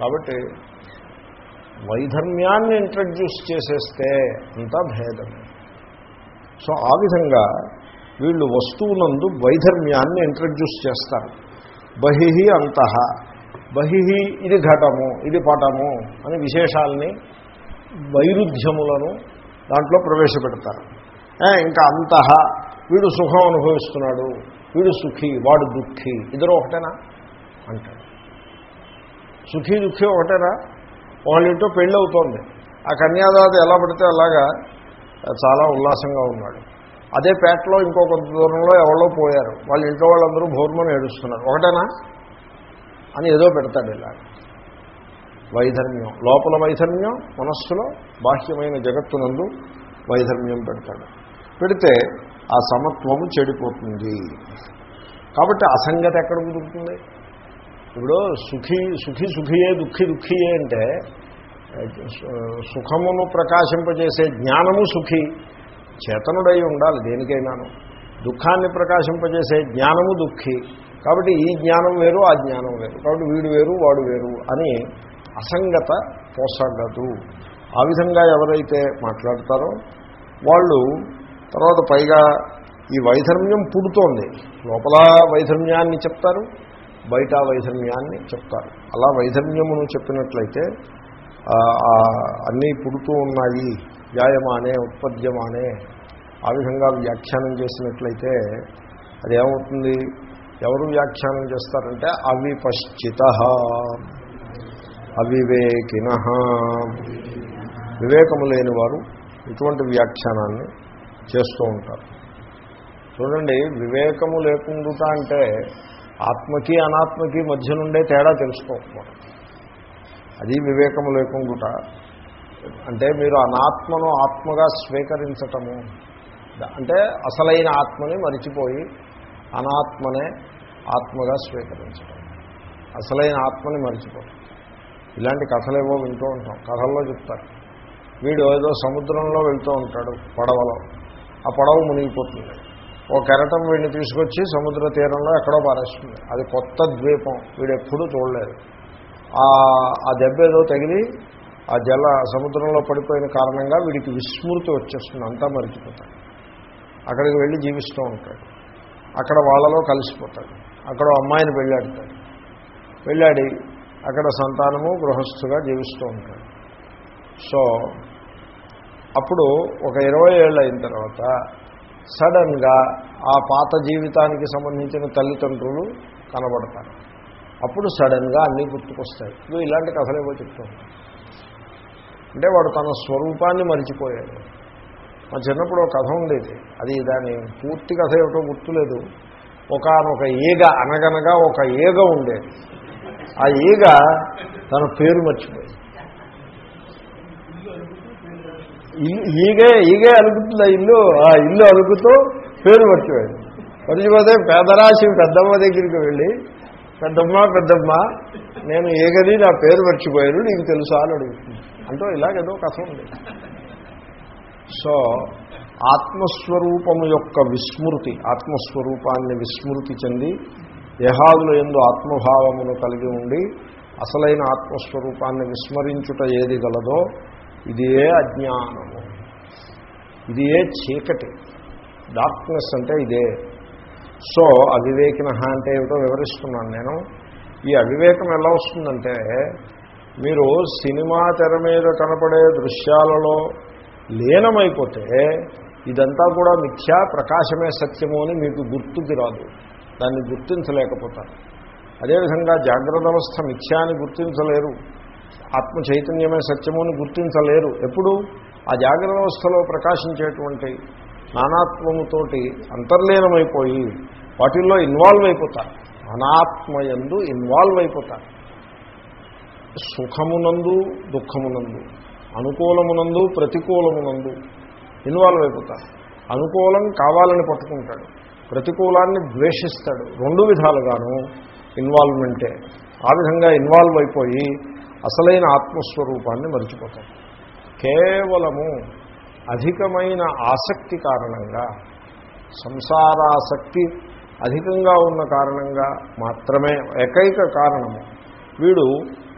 కాబట్టి వైధర్మ్యాన్ని ఇంట్రడ్యూస్ చేసేస్తే అంతా భేదమే సో ఆ విధంగా వీళ్ళు వస్తువునందు వైధర్మ్యాన్ని ఇంట్రడ్యూస్ చేస్తారు. బహిహి అంతః. బహిహి ఇది ఘటము ఇది పటము అని విశేషాలని వైరుధ్యములను దాంట్లో ప్రవేశపెడతారు. ఇంకా అంతః. వీడు సుఖం అనుభవిస్తున్నాడు వీడు సుఖి వాడు దుఃఖి ఇద్దరు ఒకటేనా? అంటాడు సుఖీ దుఃఖీ ఒకటేనా వాళ్ళింటో పెళ్ళి అవుతోంది ఆ కన్యాదాత ఎలా పడితే అలాగా చాలా ఉల్లాసంగా ఉన్నాడు. అదే పేటలో ఇంకో కొంత దూరంలో ఎవరో పోయారు. వాళ్ళ ఇంట్లో వాళ్ళందరూ భౌర్మని ఏడుస్తున్నారు. ఒకటేనా? అని ఏదో పెడతాడు ఇలా. వైధర్మ్యం. లోపల వైధర్మ్యం మనస్సులో బాహ్యమైన జగత్తునందు వైధర్మ్యం పెడతాడు. పెడితే ఆ సమత్వము చెడిపోతుంది. కాబట్టి అసంగత ఎక్కడ కుదురుతుంది ఇప్పుడు సుఖీ సుఖీ సుఖియే దుఃఖి దుఃఖియే అంటే సుఖమును ప్రకాశింపజేసే జ్ఞానము సుఖి. చేతనుడై ఉండాలి దేనికైనాను. దుఃఖాన్ని ప్రకాశింపజేసే జ్ఞానము దుఃఖి. కాబట్టి ఈ జ్ఞానం వేరు ఆ జ్ఞానం వేరు. కాబట్టి వీడు వేరు వాడు వేరు అని అసంగత పోసగదు. ఆ విధంగా ఎవరైతే మాట్లాడతారో వాళ్ళు తర్వాత పైగా ఈ వైధర్మ్యం పుడుతోంది. లోపల వైధర్మ్యాన్ని చెప్తారు బయట వైధమ్యాన్ని చెప్తారు. అలా వైధమ్యమును చెప్పినట్లయితే అన్నీ పుడుతూ ఉన్నాయి. వ్యాయమానే ఉత్పద్యమానే. ఆ విధంగా వ్యాఖ్యానం చేసినట్లయితే అది ఏమవుతుంది ఎవరు వ్యాఖ్యానం చేస్తారంటే అవిపశ్చిత అవివేకిన. వివేకము లేని వారు ఇటువంటి వ్యాఖ్యానాన్ని చేస్తూ ఉంటారు. చూడండి వివేకము లేకుండా అంటే ఆత్మకి అనాత్మకి మధ్య నుండే తేడా తెలుసుకోకపోవడం అది వివేకము లేకుండా అంటే మీరు అనాత్మను ఆత్మగా స్వీకరించటము. అంటే అసలైన ఆత్మని మరిచిపోయి అనాత్మనే ఆత్మగా స్వీకరించడం అసలైన ఆత్మని మరిచిపోవడం ఇలాంటి కథలేవో వింటూ ఉంటాం. కథల్లో చెప్తారు. వీడు ఏదో సముద్రంలో వెళ్తూ ఉంటాడు పడవలో. ఆ పడవ మునిగిపోతుంది. ఓ కెరటం వీడిని తీసుకొచ్చి సముద్ర తీరంలో ఎక్కడో పారేస్తుంది. అది కొత్త ద్వీపం. వీడు ఎప్పుడూ చూడలేదు. ఆ దెబ్బ ఏదో తగిలి ఆ జల సముద్రంలో పడిపోయిన కారణంగా వీడికి విస్మృతి వచ్చేస్తుంది. అంతా మరిచిపోతాడు. అక్కడికి వెళ్ళి జీవిస్తూ ఉంటాడు. అక్కడ వాళ్ళలో కలిసిపోతాడు. అక్కడ అమ్మాయిని వెళ్ళాడుతాడు వెళ్ళాడి అక్కడ సంతానము గృహస్థుగా జీవిస్తూ ఉంటాడు. సో అప్పుడు ఒక ఇరవై ఏళ్ళు అయిన తర్వాత సడన్గా ఆ పాత జీవితానికి సంబంధించిన తల్లిదండ్రులు కనబడతారు. అప్పుడు సడన్గా అన్నీ గుర్తుకొస్తాయి. నువ్వు ఇలాంటి కథలేవో చెప్తావు. అంటే వాడు తన స్వరూపాన్ని మరిచిపోయాడు. మా చిన్నప్పుడు ఒక కథ ఉండేది. అది దాని పూర్తి కథ ఏమిటో గుర్తులేదు. ఒకనొక ఈగ అనగనగా ఒక ఈగ ఉండేది. ఆ ఈగ తన పేరు మర్చిపోయింది. ఈగే ఈగే అలుగుతుంది ఇల్లు. ఆ ఇల్లు అలుగుతూ పేరు మర్చిపోయింది మర్చిపోతే పేదరాశి పెద్దమ్మ దగ్గరికి వెళ్ళి పెద్దమ్మ పెద్దమ్మ నేను ఏగది నా పేరు మర్చిపోయాను నీకు తెలుసా? అని అడుగుతుంది. అంటే ఇలాగేదో కథ ఉంది. సో ఆత్మస్వరూపము యొక్క విస్మృతి ఆత్మస్వరూపాన్ని విస్మృతి చెంది దేహాదుల ఎందు ఆత్మభావమును కలిగి ఉండి అసలైన ఆత్మస్వరూపాన్ని విస్మరించుట ఏది గలదో ఇదే అజ్ఞానము. ఇది ఏ చీకటి. డార్క్నెస్ అంటే ఇదే. సో అవివేకిన అంటే ఏమిటో వివరిస్తున్నాను నేను. ఈ అవివేకం ఎలా వస్తుందంటే మీరు సినిమా తెర మీద కనపడే దృశ్యాలలో లీనమైపోతే ఇదంతా కూడా మిథ్యా ప్రకాశమే సత్యము అని మీకు గుర్తుకి రాదు. దాన్ని గుర్తించలేకపోతారు. అదేవిధంగా జాగ్రత్త అవస్థ మిథ్యా అని గుర్తించలేరు. ఆత్మ చైతన్యమే సత్యము అని గుర్తించలేరు. ఎప్పుడు? ఆ జాగ్రత్త అవస్థలో ప్రకాశించేటువంటి నానాత్మముతోటి అంతర్లీనమైపోయి వాటిల్లో ఇన్వాల్వ్ అయిపోతారు. అనాత్మయందు ఇన్వాల్వ్ అయిపోతారు. సుఖమునందు దుఃఖమునందు అనుకూలమునందు ప్రతికూలమునందు ఇన్వాల్వ్ అయిపోతారు. అనుకూలం కావాలని పట్టుకుంటాడు. ప్రతికూలాన్ని ద్వేషిస్తాడు. రెండు విధాలుగాను ఇన్వాల్వ్మెంటే ఆ విధంగా ఇన్వాల్వ్ అయిపోయి అసలైన ఆత్మస్వరూపాన్ని మరిచిపోతాడు కేవలము అధికమైన ఆసక్తి కారణంగా సంసారాసక్తి అధికంగా ఉన్న కారణంగా మాత్రమే ఏకైక కారణము వీడు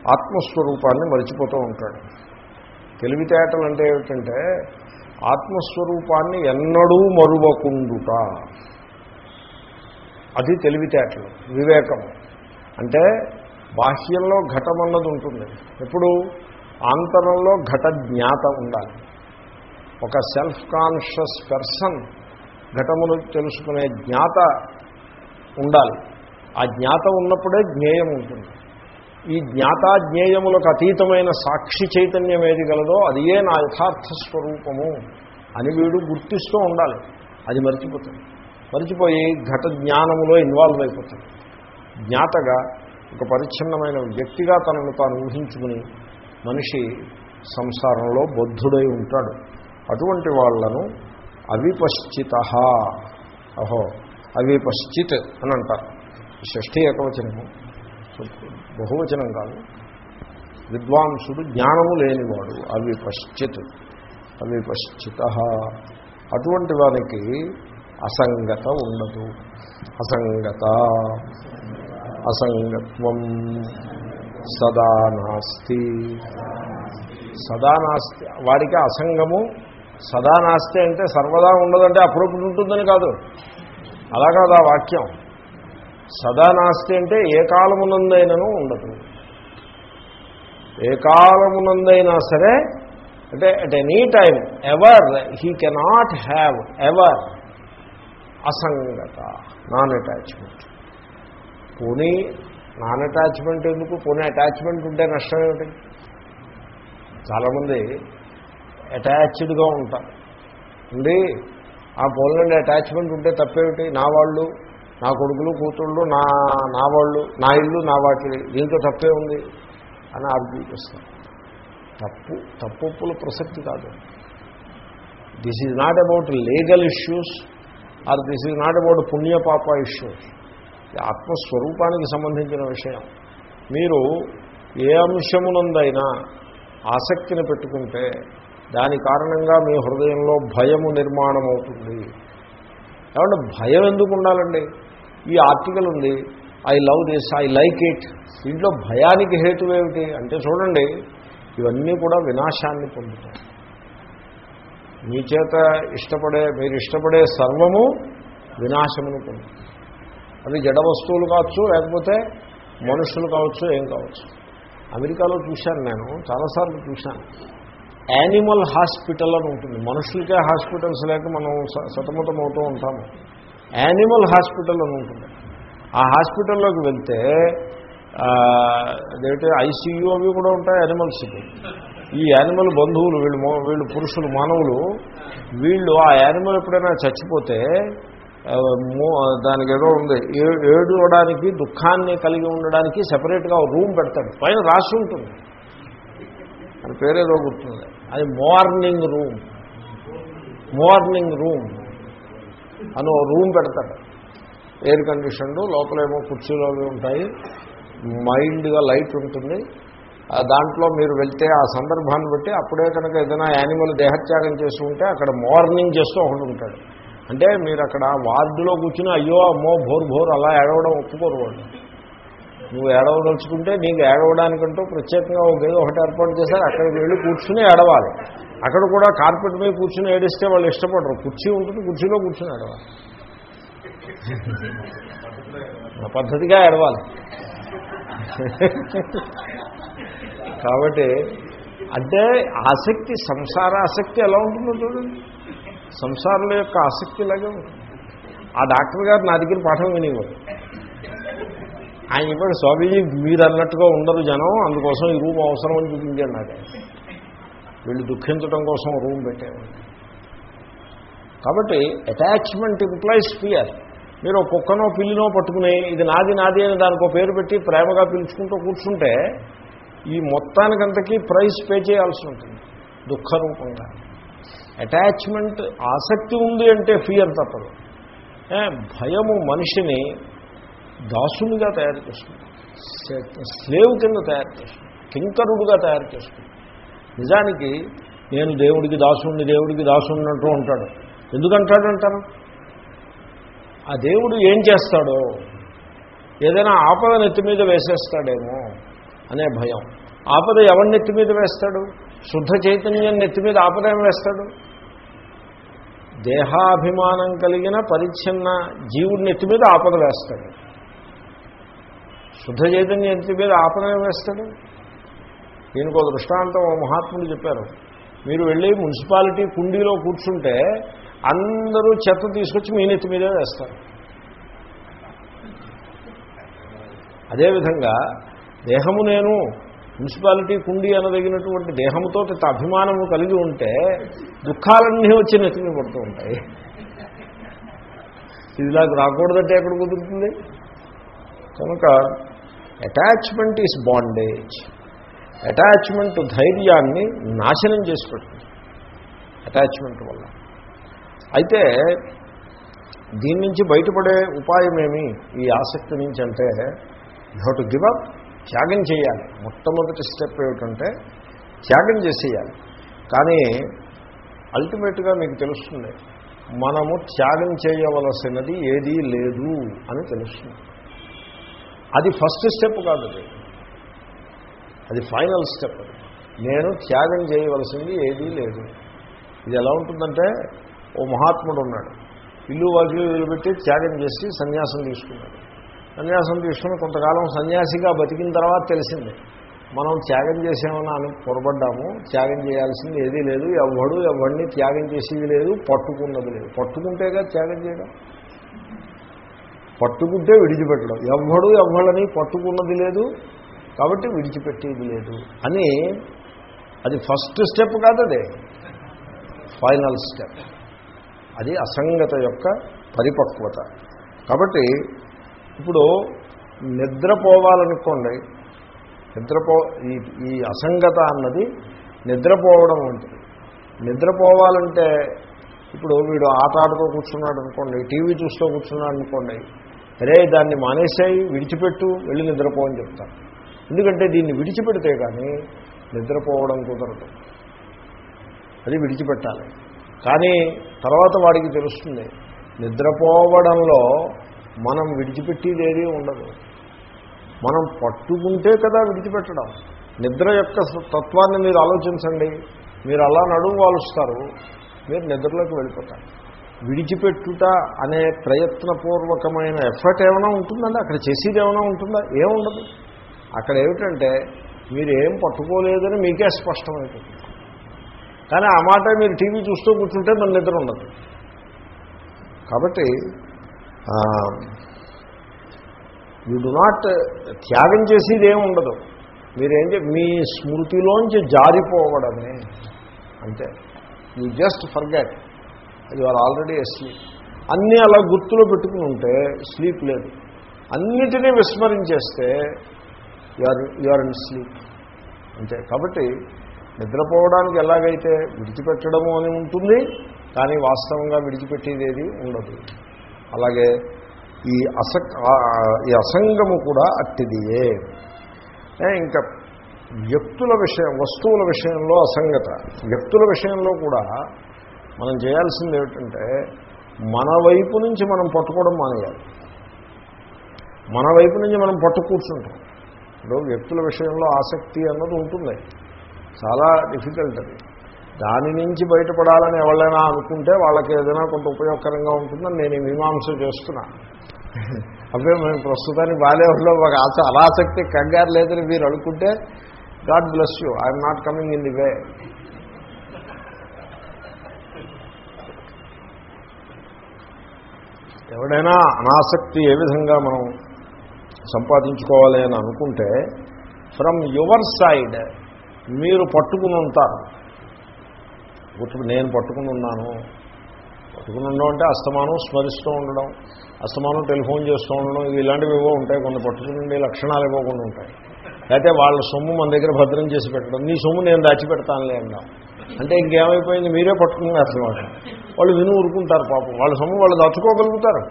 ఆత్మస్వరూపాన్ని మరిచిపోతూ ఉంటాడు. తెలివితేటలు అంటే ఏమిటంటే ఆత్మస్వరూపాన్ని ఎన్నడూ మరువకుండుట. అది తెలివితేటలు వివేకము. అంటే బాహ్యంలో ఘటం అన్నది ఉంటుంది. ఎప్పుడు? ఆంతరంలో ఘట జ్ఞాత ఉండాలి. ఒక సెల్ఫ్ కాన్షియస్ పర్సన్ ఘటమును తెలుసుకునే జ్ఞాత ఉండాలి. ఆ జ్ఞాత ఉన్నప్పుడే జ్ఞేయం ఉంటుంది. ఈ జ్ఞాతాజ్ఞేయములకు అతీతమైన సాక్షి చైతన్యం ఏది గలదో అది ఏ నా యథార్థ స్వరూపము అని వీడు గుర్తిస్తూ ఉండాలి. అది మర్చిపోతుంది మర్చిపోయి ఘట జ్ఞానములో ఇన్వాల్వ్ అయిపోతుంది జ్ఞాతగా ఒక పరిచ్ఛిన్నమైన వ్యక్తిగా తనను తాను ఊహించుకుని మనిషి సంసారంలో బద్ధుడై ఉంటాడు. అటువంటి వాళ్ళను అవిపశ్చిత. అహో అవిపశ్చిత్ అని అంటారు. షష్ఠీ ఏకవచనము. బహువచనం కాదు. విద్వాంసుడు జ్ఞానము లేనివాడు. అవిపశ్చిత్ అవిపశ్చిత. అటువంటి వారికి అసంగత ఉండదు. అసంగత. అసంగత్వం సదా నాస్తి. సదా నాస్తి. వాడికి అసంగము సదా నాస్తి అంటే సర్వదా ఉండదంటే అప్పుడప్పుడు ఉంటుందని కాదు. అలా కాదు ఆ వాక్యం. సదా నాస్తి అంటే ఏ కాలమునందైనను ఉండదు. ఏ కాలమునందైనా సరే అంటే at any time ever he cannot have ever అసంగత non attachment పోనీ నాన్ అటాచ్మెంట్ ఎందుకు? పోనీ అటాచ్మెంట్ ఉంటే నష్టం ఏమిటి? చాలామంది అటాచ్డ్గా ఉంటారు. ఉండి ఆ పోలండి అటాచ్మెంట్ ఉంటే తప్పేమిటి? నా వాళ్ళు నా కొడుకులు కూతుళ్ళు నా నా వాళ్ళు నా ఇల్లు నా వాకిలి దీంతో తప్పే ఉంది అని ఆర్గ్యూ చేస్తారు. తప్పు తప్పుల ప్రసక్తి కాదు. This is not about legal issues or this is not about పుణ్యపాప issues ఆత్మస్వరూపానికి సంబంధించిన విషయం. మీరు ఏ అంశమునందైనా ఆసక్తిని పెట్టుకుంటే దాని కారణంగా మీ హృదయంలో భయము నిర్మాణం అవుతుంది కాబట్టి భయం ఎందుకు ఉండాలండి? ఈ ఆర్టికల్ ఉంది I love this I like it. దీంట్లో భయానికి హేతు ఏమిటి? అంటే చూడండి ఇవన్నీ కూడా వినాశాన్ని పొందుతాయి. మీ చేత ఇష్టపడే మీరు ఇష్టపడే సర్వము వినాశమును పొందుతుంది అవి జడ వస్తువులు కావచ్చు లేకపోతే మనుషులు కావచ్చు ఏం కావచ్చు. అమెరికాలో చూశాను నేను చాలాసార్లు చూశాను. యానిమల్ హాస్పిటల్ అని ఉంటుంది. మనుషులకే హాస్పిటల్స్ లేక మనం సతమతం అవుతూ ఉంటాము. యానిమల్ హాస్పిటల్ అని ఉంటుంది. ఆ హాస్పిటల్లోకి వెళ్తే అదేంటి ఐసీయూ అవి కూడా ఉంటాయి యానిమల్స్కి ఈ యానిమల్ బంధువులు వీళ్ళు వీళ్ళు పురుషులు మానవులు వీళ్ళు ఆ యానిమల్ ఎప్పుడైనా చచ్చిపోతే దానికి ఏదో ఉంది. ఏడవడానికి దుఃఖాన్ని కలిగి ఉండడానికి సపరేట్గా రూమ్ పెడతాడు. పైన రాసి ఉంటుంది. అని పేరేదో గుర్తుంది. అది మార్నింగ్ రూమ్ మార్నింగ్ రూమ్ అని రూమ్ పెడతాడు. ఎయిర్ కండిషన్డ్ లోపలేమో కుర్చీలు అవి ఉంటాయి. మైల్డ్గా లైట్ ఉంటుంది. దాంట్లో మీరు వెళ్తే ఆ సందర్భాన్ని బట్టి అప్పుడే కనుక ఏదైనా యానిమల్ దేహత్యాగం చేసి ఉంటే అక్కడ మార్నింగ్ చేస్తూ ఒకటి ఉంటాడు. అంటే మీరు అక్కడ వార్డులో కూర్చుని అయ్యో అమ్మో భోర్ భోర్ అలా ఏడవడం ఒప్పుకోరు వాళ్ళు. నువ్వు ఏడవదలుచుకుంటే నీకు ఏడవడానికంటూ ప్రత్యేకంగా ఒక ఏదో ఒకటి ఏర్పాటు చేశారు. అక్కడికి వెళ్ళి కూర్చుని ఏడవాలి. అక్కడ కూడా కార్పెట్ మీద కూర్చుని ఏడిస్తే వాళ్ళు ఇష్టపడరు. కుర్చీ ఉంటుంది కుర్చీలో కూర్చుని ఏడవాలి. పద్ధతిగా ఏడవాలి. కాబట్టి అంటే ఆసక్తి సంసార ఆసక్తి ఎలా ఉంటుందో చూడండి. సంసారంలో యొక్క ఆసక్తి ఇలాగే ఉంటుంది ఆ డాక్టర్ గారు నా దగ్గర పాఠం వినేవారు. ఆయన ఇప్పుడు స్వామీజీ మీరు అన్నట్టుగా ఉండరు జనం అందుకోసం ఈ రూమ్ అవసరం అని చూపించాడు నాకు. వీళ్ళు దుఃఖించడం కోసం రూమ్ పెట్టారు. కాబట్టి అటాచ్మెంట్ ఇంప్లాయీస్ ఫియర్ మీరు కుక్కనో పిల్లినో పట్టుకుని ఇది నాది నాది అని దానికో పేరు పెట్టి ప్రేమగా పిలుచుకుంటూ కూర్చుంటే ఈ మొత్తానికంతకీ ప్రైస్ పే చేయాల్సి ఉంటుంది. దుఃఖరూపంగా. అటాచ్మెంట్ ఆసక్తి ఉంది అంటే ఫియర్ తప్పదు. భయము మనిషిని దాసునిగా తయారు చేస్తుంది. స్లేవ్ కింద తయారు చేస్తుంది. కింకరుడుగా తయారు చేస్తుంది. నిజానికి నేను దేవుడికి దాసుణ్ణి దేవుడికి దాసుణ్ణి అంటూ ఉంటాడు ఎందుకంటాడంటాను ఆ దేవుడు ఏం చేస్తాడో? ఏదైనా ఆపద నెత్తి మీద వేసేస్తాడేమో అనే భయం. ఆపద ఎవరి నెత్తి మీద వేస్తాడు? శుద్ధ చైతన్యం నెత్తి మీద ఆపదేం వేస్తాడు? దేహాభిమానం కలిగిన పరిచ్ఛిన్న జీవుడి నెత్తి మీద ఆపద వేస్తాడు. శుద్ధ చైతన్యం నెత్తి మీద ఆపదం వేస్తాడు. దీనికి ఒక దృష్టాంతం మహాత్ముడు చెప్పారు. మీరు వెళ్ళి మున్సిపాలిటీ కుండీలో కూర్చుంటే అందరూ చెత్త తీసుకొచ్చి మీ నెత్తి మీదే వేస్తారు. అదేవిధంగా దేహము నేను మున్సిపాలిటీ కుండీ అనదగినటువంటి దేహంతో అభిమానము కలిగి ఉంటే దుఃఖాలన్నీ వచ్చి నెత్తిమి పడుతూ ఉంటాయి. ఇది నాకు రాకూడదంటే ఎక్కడ కుదురుతుంది? కనుక అటాచ్మెంట్ ఈజ్ బాండేజ్ అటాచ్మెంట్ ధైర్యాన్ని నాశనం చేసి పెడుతుంది అటాచ్మెంట్ వల్ల. అయితే దీని నుంచి బయటపడే ఉపాయమేమి? ఈ ఆసక్తి నుంచి అంటే యూ టు గివ్ అప్ త్యాగం చేయాలి. మొట్టమొదటి స్టెప్ ఏమిటంటే త్యాగం చేసేయాలి. కానీ అల్టిమేట్గా మీకు తెలుస్తుంది మనము త్యాగం చేయవలసినది ఏదీ లేదు అని తెలుస్తుంది. అది ఫస్ట్ స్టెప్ కాదు అది. అది ఫైనల్ స్టెప్ అది. నేను త్యాగం చేయవలసింది ఏదీ లేదు. ఇది ఎలా ఉంటుందంటే ఓ మహాత్ముడు ఉన్నాడు. ఇల్లు వాకిలు నిలబెట్టి త్యాగం చేసి సన్యాసం తీసుకున్నాడు. సన్యాసం తీసుకుని కొంతకాలం సన్యాసిగా బతికిన తర్వాత తెలిసింది. మనం త్యాగం చేసామని అని పొరబడ్డాము. త్యాగం చేయాల్సింది ఏదీ లేదు. ఎవడు ఎవరిని త్యాగం చేసేది లేదు. పట్టుకున్నది లేదు. పట్టుకుంటేగా త్యాగం చేయడం. పట్టుకుంటే విడిచిపెట్టడం. ఎవ్వడు ఎవ్వడని పట్టుకున్నది లేదు. కాబట్టి విడిచిపెట్టేది లేదు అని అది ఫస్ట్ స్టెప్ కాదు ఫైనల్ స్టెప్. అది అసంగత యొక్క పరిపక్వత. కాబట్టి ఇప్పుడు నిద్రపోవాలనుకోండి నిద్రపో ఈ ఈ అసంగత అన్నది నిద్రపోవడం వంటిది. నిద్రపోవాలంటే ఇప్పుడు వీడు ఆట ఆడుతూ కూర్చున్నాడు అనుకోండి టీవీ చూస్తూ కూర్చున్నాడు అనుకోండి సరే దాన్ని మానేసాయి విడిచిపెట్టు వెళ్ళి నిద్రపో అని చెప్తాను ఎందుకంటే దీన్ని విడిచిపెడితే కానీ నిద్రపోవడం కుదరదు. అది విడిచిపెట్టాలి. కానీ తర్వాత వాడికి తెలుస్తుంది నిద్రపోవడంలో మనం విడిచిపెట్టేది ఏదీ ఉండదు. మనం పట్టుకుంటే కదా విడిచిపెట్టడం. నిద్ర యొక్క తత్వాన్ని మీరు ఆలోచించండి. మీరు అలా నడుము వాలుస్తారు. మీరు నిద్రలోకి వెళ్ళిపోతారు. విడిచిపెట్టుట అనే ప్రయత్నపూర్వకమైన ఎఫర్ట్ ఏమైనా ఉంటుందండి? అక్కడ చేసేది ఏమైనా ఉంటుందా? ఏముండదు అక్కడ ఏమిటంటే మీరు ఏం పట్టుకోలేదని మీకే స్పష్టమైపోతుంది. కానీ ఆ మాట మీరు టీవీ చూస్తూ కూర్చుంటే మన నిద్ర ఉండదు. కాబట్టి యూ డు నాట్ త్యాగం చేసేది ఏమి ఉండదు. మీరేం మీ స్మృతిలోంచి జారిపోవడమే. అంతే. You just forget you are already sleep అన్నీ అలా గుర్తులో పెట్టుకుని ఉంటే స్లీప్ లేదు. అన్నిటినీ విస్మరించేస్తే or you are in sleep అంతే. కాబట్టి నిద్రపోవడానికి ఎలాగైతే విడిచిపెట్టడము అని ఉంటుంది కానీ వాస్తవంగా విడిచిపెట్టేది ఉండదు. అలాగే ఈ అస ఈ అసంగము కూడా అట్టిదియే. ఇంకా వ్యక్తుల విషయం వస్తువుల విషయంలో అసంగత. వ్యక్తుల విషయంలో కూడా మనం చేయాల్సింది ఏమిటంటే మన వైపు నుంచి మనం పట్టుకోవడం మానేయాలి. మన వైపు నుంచి మనం పట్టు కూర్చుంటాం. ఇప్పుడు వ్యక్తుల విషయంలో ఆసక్తి అన్నది ఉంటుంది. చాలా డిఫికల్ట్ అది. దాని నుంచి బయటపడాలని ఎవరైనా అనుకుంటే వాళ్ళకి ఏదైనా కొంత ఉపయోగకరంగా ఉంటుందని నేను మీమాంస చేస్తున్నా. అవే మేము ప్రస్తుతానికి బాలేవుల్లో ఒక ఆశ అలాసక్తి కంగారు లేదని మీరు అనుకుంటే God bless you I'm not coming in the way ఎవడైనా అనాసక్తి ఏ విధంగా మనం సంపాదించుకోవాలి అని అనుకుంటే ఫ్రమ్ యువర్ సైడ్ మీరు పట్టుకుని ఉంటారు. గుర్తు నేను పట్టుకుని ఉన్నాను. పట్టుకుని ఉండడం అంటే అస్తమానం స్మరిస్తూ ఉండడం అస్తమానం టెలిఫోన్ చేస్తూ ఉండడం ఇవి ఇలాంటివి ఏవో ఉంటాయి. కొన్ని పట్టుకుని లక్షణాలు ఇవ్వకుండా ఉంటాయి. అయితే వాళ్ళ సొమ్ము మన దగ్గర భద్రం చేసి పెట్టడం నీ సొమ్ము నేను దాచిపెడతానులే అన్నాం అంటే ఇంకేమైపోయింది? మీరే పట్టుకున్నారు అనమాట వాళ్ళు. విని ఊరుకుంటారు పాపం. వాళ్ళ సొమ్ము వాళ్ళు దాచుకోగలుగుతారు.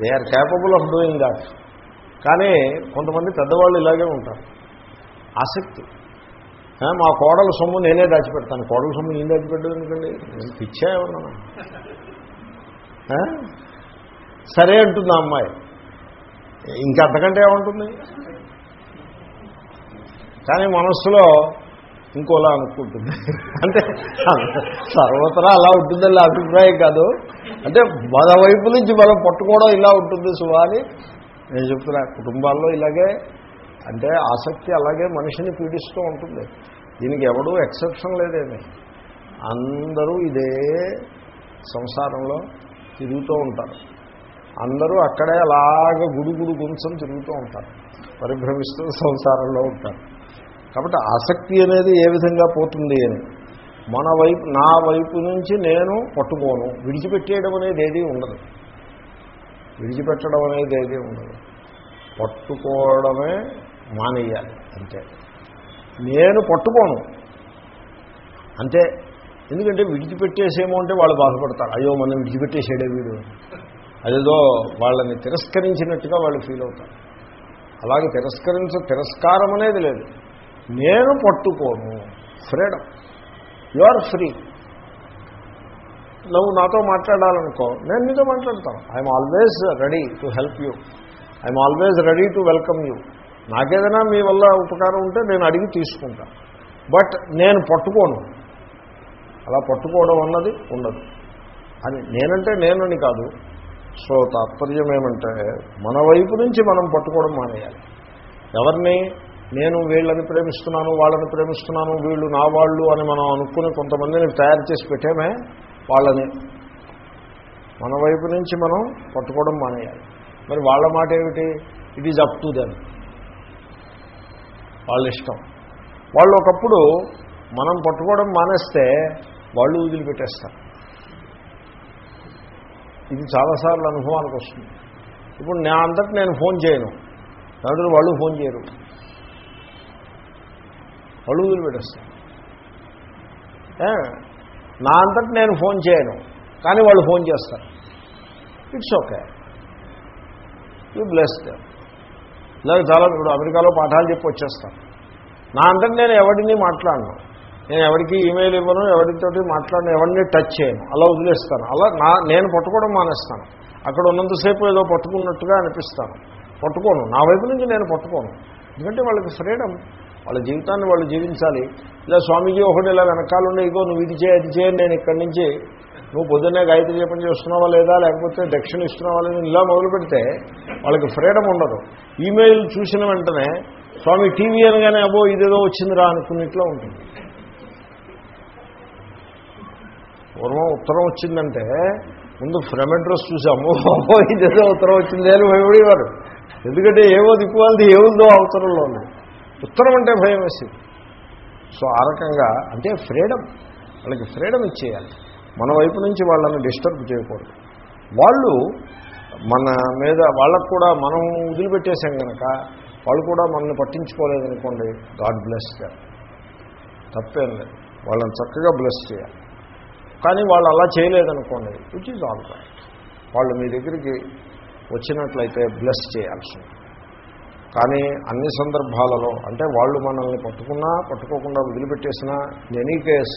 They are capable of doing that కానీ కొంతమంది పెద్దవాళ్ళు ఇలాగే ఉంటారు. ఆసక్తి. మా కోడల సొమ్ము నేనే దాచిపెడతాను. కోడల సొమ్ము నేను దాచిపెట్టదు ఎందుకండి? నేను పిచ్చా ఏమన్నా సరే అంటుంది ఆ అమ్మాయి. ఇంకా అంతకంటే ఏముంటుంది? కానీ మనస్సులో ఇంకోలా అనుకుంటుంది. అంటే సర్వతరా అలా ఉంటుందని అభిప్రాయం కాదు. అంటే మన వైపు నుంచి మనం పట్టుకోవడం ఇలా ఉంటుంది సువా నేను చెప్తున్నా కుటుంబాల్లో ఇలాగే అంటే ఆసక్తి అలాగే మనిషిని పీడిస్తూ ఉంటుంది. దీనికి ఎవడూ ఎక్సెప్షన్ లేదేమి. అందరూ ఇదే సంసారంలో తిరుగుతూ ఉంటారు. అందరూ అక్కడే అలాగ గుడుగుడు గుంసం తిరుగుతూ ఉంటారు. పరిభ్రమిస్తూ సంసారంలో ఉంటారు. కాబట్టి ఆసక్తి అనేది ఏ విధంగా పోతుంది అని. మన వైపు నా వైపు నుంచి నేను పట్టుకోను. విడిచిపెట్టేయడం అనేది ఏదీ ఉండదు. విడిచిపెట్టడం అనేది ఏదీ ఉండదు. పట్టుకోవడమే మానేయాలి అంతే నేను పట్టుకోను. అంతే ఎందుకంటే విడిచిపెట్టేసేమో అంటే వాళ్ళు బాధపడతారు. అయ్యో మనం విడిచిపెట్టేసేడే వీడు. అదేదో వాళ్ళని తిరస్కరించినట్టుగా వాళ్ళు ఫీల్ అవుతారు. అలాగే తిరస్కరించ తిరస్కారం అనేది లేదు. నేను పట్టుకోను. ఫ్రీడమ్ యు ఆర్ ఫ్రీ నువ్వు నాతో మాట్లాడాలనుకో నేను నీతో మాట్లాడతాను. I'm always ready to help you I'm always ready to welcome you నాకేదైనా మీ వల్ల ఉపకారం ఉంటే నేను అడిగి తీసుకుంటా. బట్ నేను పట్టుకోను. అలా పట్టుకోవడం అన్నది ఉండదు. అని నేనంటే నేనని కాదు. సో తాత్పర్యం ఏమంటే మన వైపు నుంచి మనం పట్టుకోవడం మానేయాలి. ఎవరిని? నేను వీళ్ళని ప్రేమిస్తున్నాను వాళ్ళని ప్రేమిస్తున్నాను వీళ్ళు నా వాళ్ళు అని మనం అనుకుని కొంతమందిని తయారు చేసి పెట్టామే వాళ్ళని. మన వైపు నుంచి మనం పట్టుకోవడం మానేయాలి. మరి వాళ్ళ మాట ఏమిటి it is up to then వాళ్ళ ఇష్టం. వాళ్ళు ఒకప్పుడు మనం పట్టుకోవడం మానేస్తే వాళ్ళు వదిలిపెట్టేస్తారు ఇది చాలాసార్లు అనుభవానికి వస్తుంది. ఇప్పుడు నా అంతటి నేను ఫోన్ చేయను. దాంట్లో వాళ్ళు ఫోన్ చేయరు. వాళ్ళు వదిలిపెట్టేస్తారు నా అంతటి నేను ఫోన్ చేయను. కానీ వాళ్ళు ఫోన్ చేస్తారు. It's okay you bless them ఇలాగ చాలా ఇప్పుడు అమెరికాలో పాఠాలు చెప్పి వచ్చేస్తాను. నా అంతటి నేను ఎవరిని మాట్లాడను. నేను ఎవరికి ఈమెయిల్ ఇవ్వను ఎవరితోటి మాట్లాడను ఎవరిని టచ్ చేయను. అలా వదిలేస్తాను. అలా నా నేను పట్టుకోవడం మానేస్తాను. అక్కడ ఉన్నంతసేపు ఏదో పట్టుకున్నట్టుగా అనిపిస్తాను. పట్టుకోను. నా వైపు నుంచి నేను పట్టుకోను. ఎందుకంటే వాళ్ళకి ఫ్రీడమ్. వాళ్ళ జీవితాన్ని వాళ్ళు జీవించాలి. ఇలా స్వామీజీ ఒకటి ఇలా వెనకాలండి ఇగో నువ్వు ఇది చేయి అది చేయండి నేను ఇక్కడి నుంచి నువ్వు పొద్దున్నే గాయత్రి జపం చేస్తున్నావా లేదా? లేకపోతే దక్షిణ ఇస్తున్నావా లేదా? ఇలా మొదలు పెడితే వాళ్ళకి ఫ్రీడమ్ ఉండదు. ఈమెయిల్ చూసిన వెంటనే స్వామి టీవీ అనగానే అబో ఇదేదో వచ్చిందిరా అనుకున్నట్లో ఉంటుంది. పూర్వం ఉత్తరం వచ్చిందంటే ముందు ఫ్రమ్ అడ్రస్ చూసాము అమ్మో ఇదేదో ఉత్తరం వచ్చింది అని భయపడేవారు. ఎందుకంటే ఏవో దిక్కువాళ్ళది ఏముందో అవసరంలో ఉంది ఉత్తరం అంటే భయం వేసింది. సో ఆ రకంగా అంటే ఫ్రీడమ్. వాళ్ళకి ఫ్రీడమ్ ఇచ్చేయాలి. మన వైపు నుంచి వాళ్ళని డిస్టర్బ్ చేయకూడదు. వాళ్ళు మన మీద వాళ్ళకు కూడా మనం వదిలిపెట్టేసాం కనుక వాళ్ళు కూడా మనల్ని పట్టించుకోలేదనుకోండి గాడ్ బ్లెస్గా తప్పేం లేదు వాళ్ళని చక్కగా బ్లెస్ చేయాలి. కానీ వాళ్ళు అలా చేయలేదనుకోండి విచ్ ఈజ్ ఆల్ రైట్ వాళ్ళు మీ దగ్గరికి వచ్చినట్లయితే బ్లెస్ చేయాల్సి కానీ అన్ని సందర్భాలలో అంటే వాళ్ళు మనల్ని పట్టుకున్నా పట్టుకోకుండా వదిలిపెట్టేసినా ఎనీ కేస్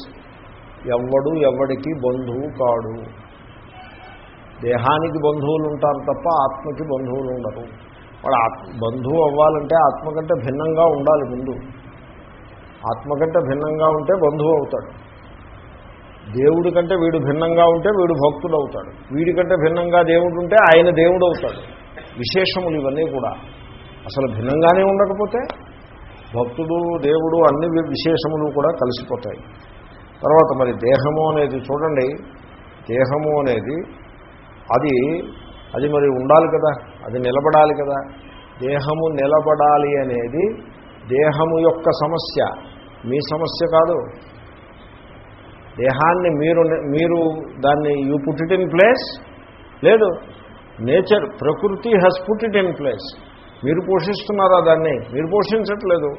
ఎవ్వడు ఎవడికి బంధువు కాడు. దేహానికి బంధువులు ఉంటారు తప్ప ఆత్మకి బంధువులు ఉండరు వాడు ఆత్మ బంధువు అవ్వాలంటే ఆత్మ కంటే భిన్నంగా ఉండాలి ముందు. ఆత్మ కంటే భిన్నంగా ఉంటే బంధువు అవుతాడు. దేవుడి కంటే వీడు భిన్నంగా ఉంటే వీడు భక్తుడు అవుతాడు వీడి కంటే భిన్నంగా దేవుడు ఉంటే ఆయన దేవుడు అవుతాడు. విశేషములు ఇవన్నీ కూడా. అసలు భిన్నంగానే ఉండకపోతే భక్తుడు దేవుడు అన్ని విశేషములు కూడా కలిసిపోతాయి. తర్వాత మరి దేహము అనేది చూడండి దేహము అనేది అది అది మరి ఉండాలి కదా అది నిలబడాలి కదా. దేహము నిలబడాలి అనేది దేహము యొక్క సమస్య. మీ సమస్య కాదు. దేహాన్ని మీరు మీరు దాన్ని you put it in place లేదు నేచర్ ప్రకృతి he's put it in place మీరు పోషిస్తున్నారా దాన్ని? మీరు పోషించట్లేదు.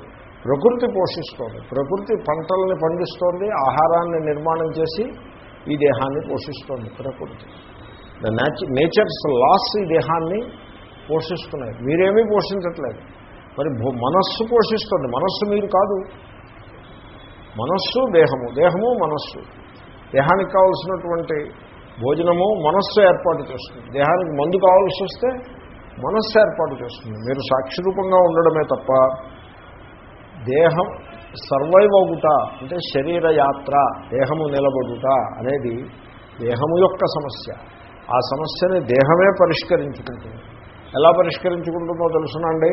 ప్రకృతి పోషిస్తోంది. ప్రకృతి పంటల్ని పండిస్తోంది ఆహారాన్ని నిర్మాణం చేసి ఈ దేహాన్ని పోషిస్తోంది ప్రకృతి. ద నేచర్స్ లాస్ ఈ దేహాన్ని పోషిస్తున్నాయి. మీరేమీ పోషించట్లేదు. మరి మనస్సు పోషిస్తుంది. మనస్సు మీరు కాదు. మనస్సు దేహము. దేహము మనస్సు. దేహానికి కావలసినటువంటి భోజనము మనస్సు ఏర్పాటు చేస్తుంది. దేహానికి మందు కావాల్సి వస్తే మనస్సు ఏర్పాటు చేస్తుంది. మీరు సాక్షిరూపంగా ఉండడమే తప్ప దేహం సర్వైవ్ అవుట అంటే శరీర యాత్ర దేహము నిలబడుట అనేది దేహము యొక్క సమస్య. ఆ సమస్యని దేహమే పరిష్కరించుకుంటుంది. ఎలా పరిష్కరించుకుంటుందో తెలుసునండి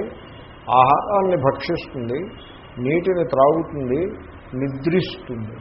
ఆహారాన్ని భక్షిస్తుంది నీటిని త్రాగుతుంది నిద్రిస్తుంది.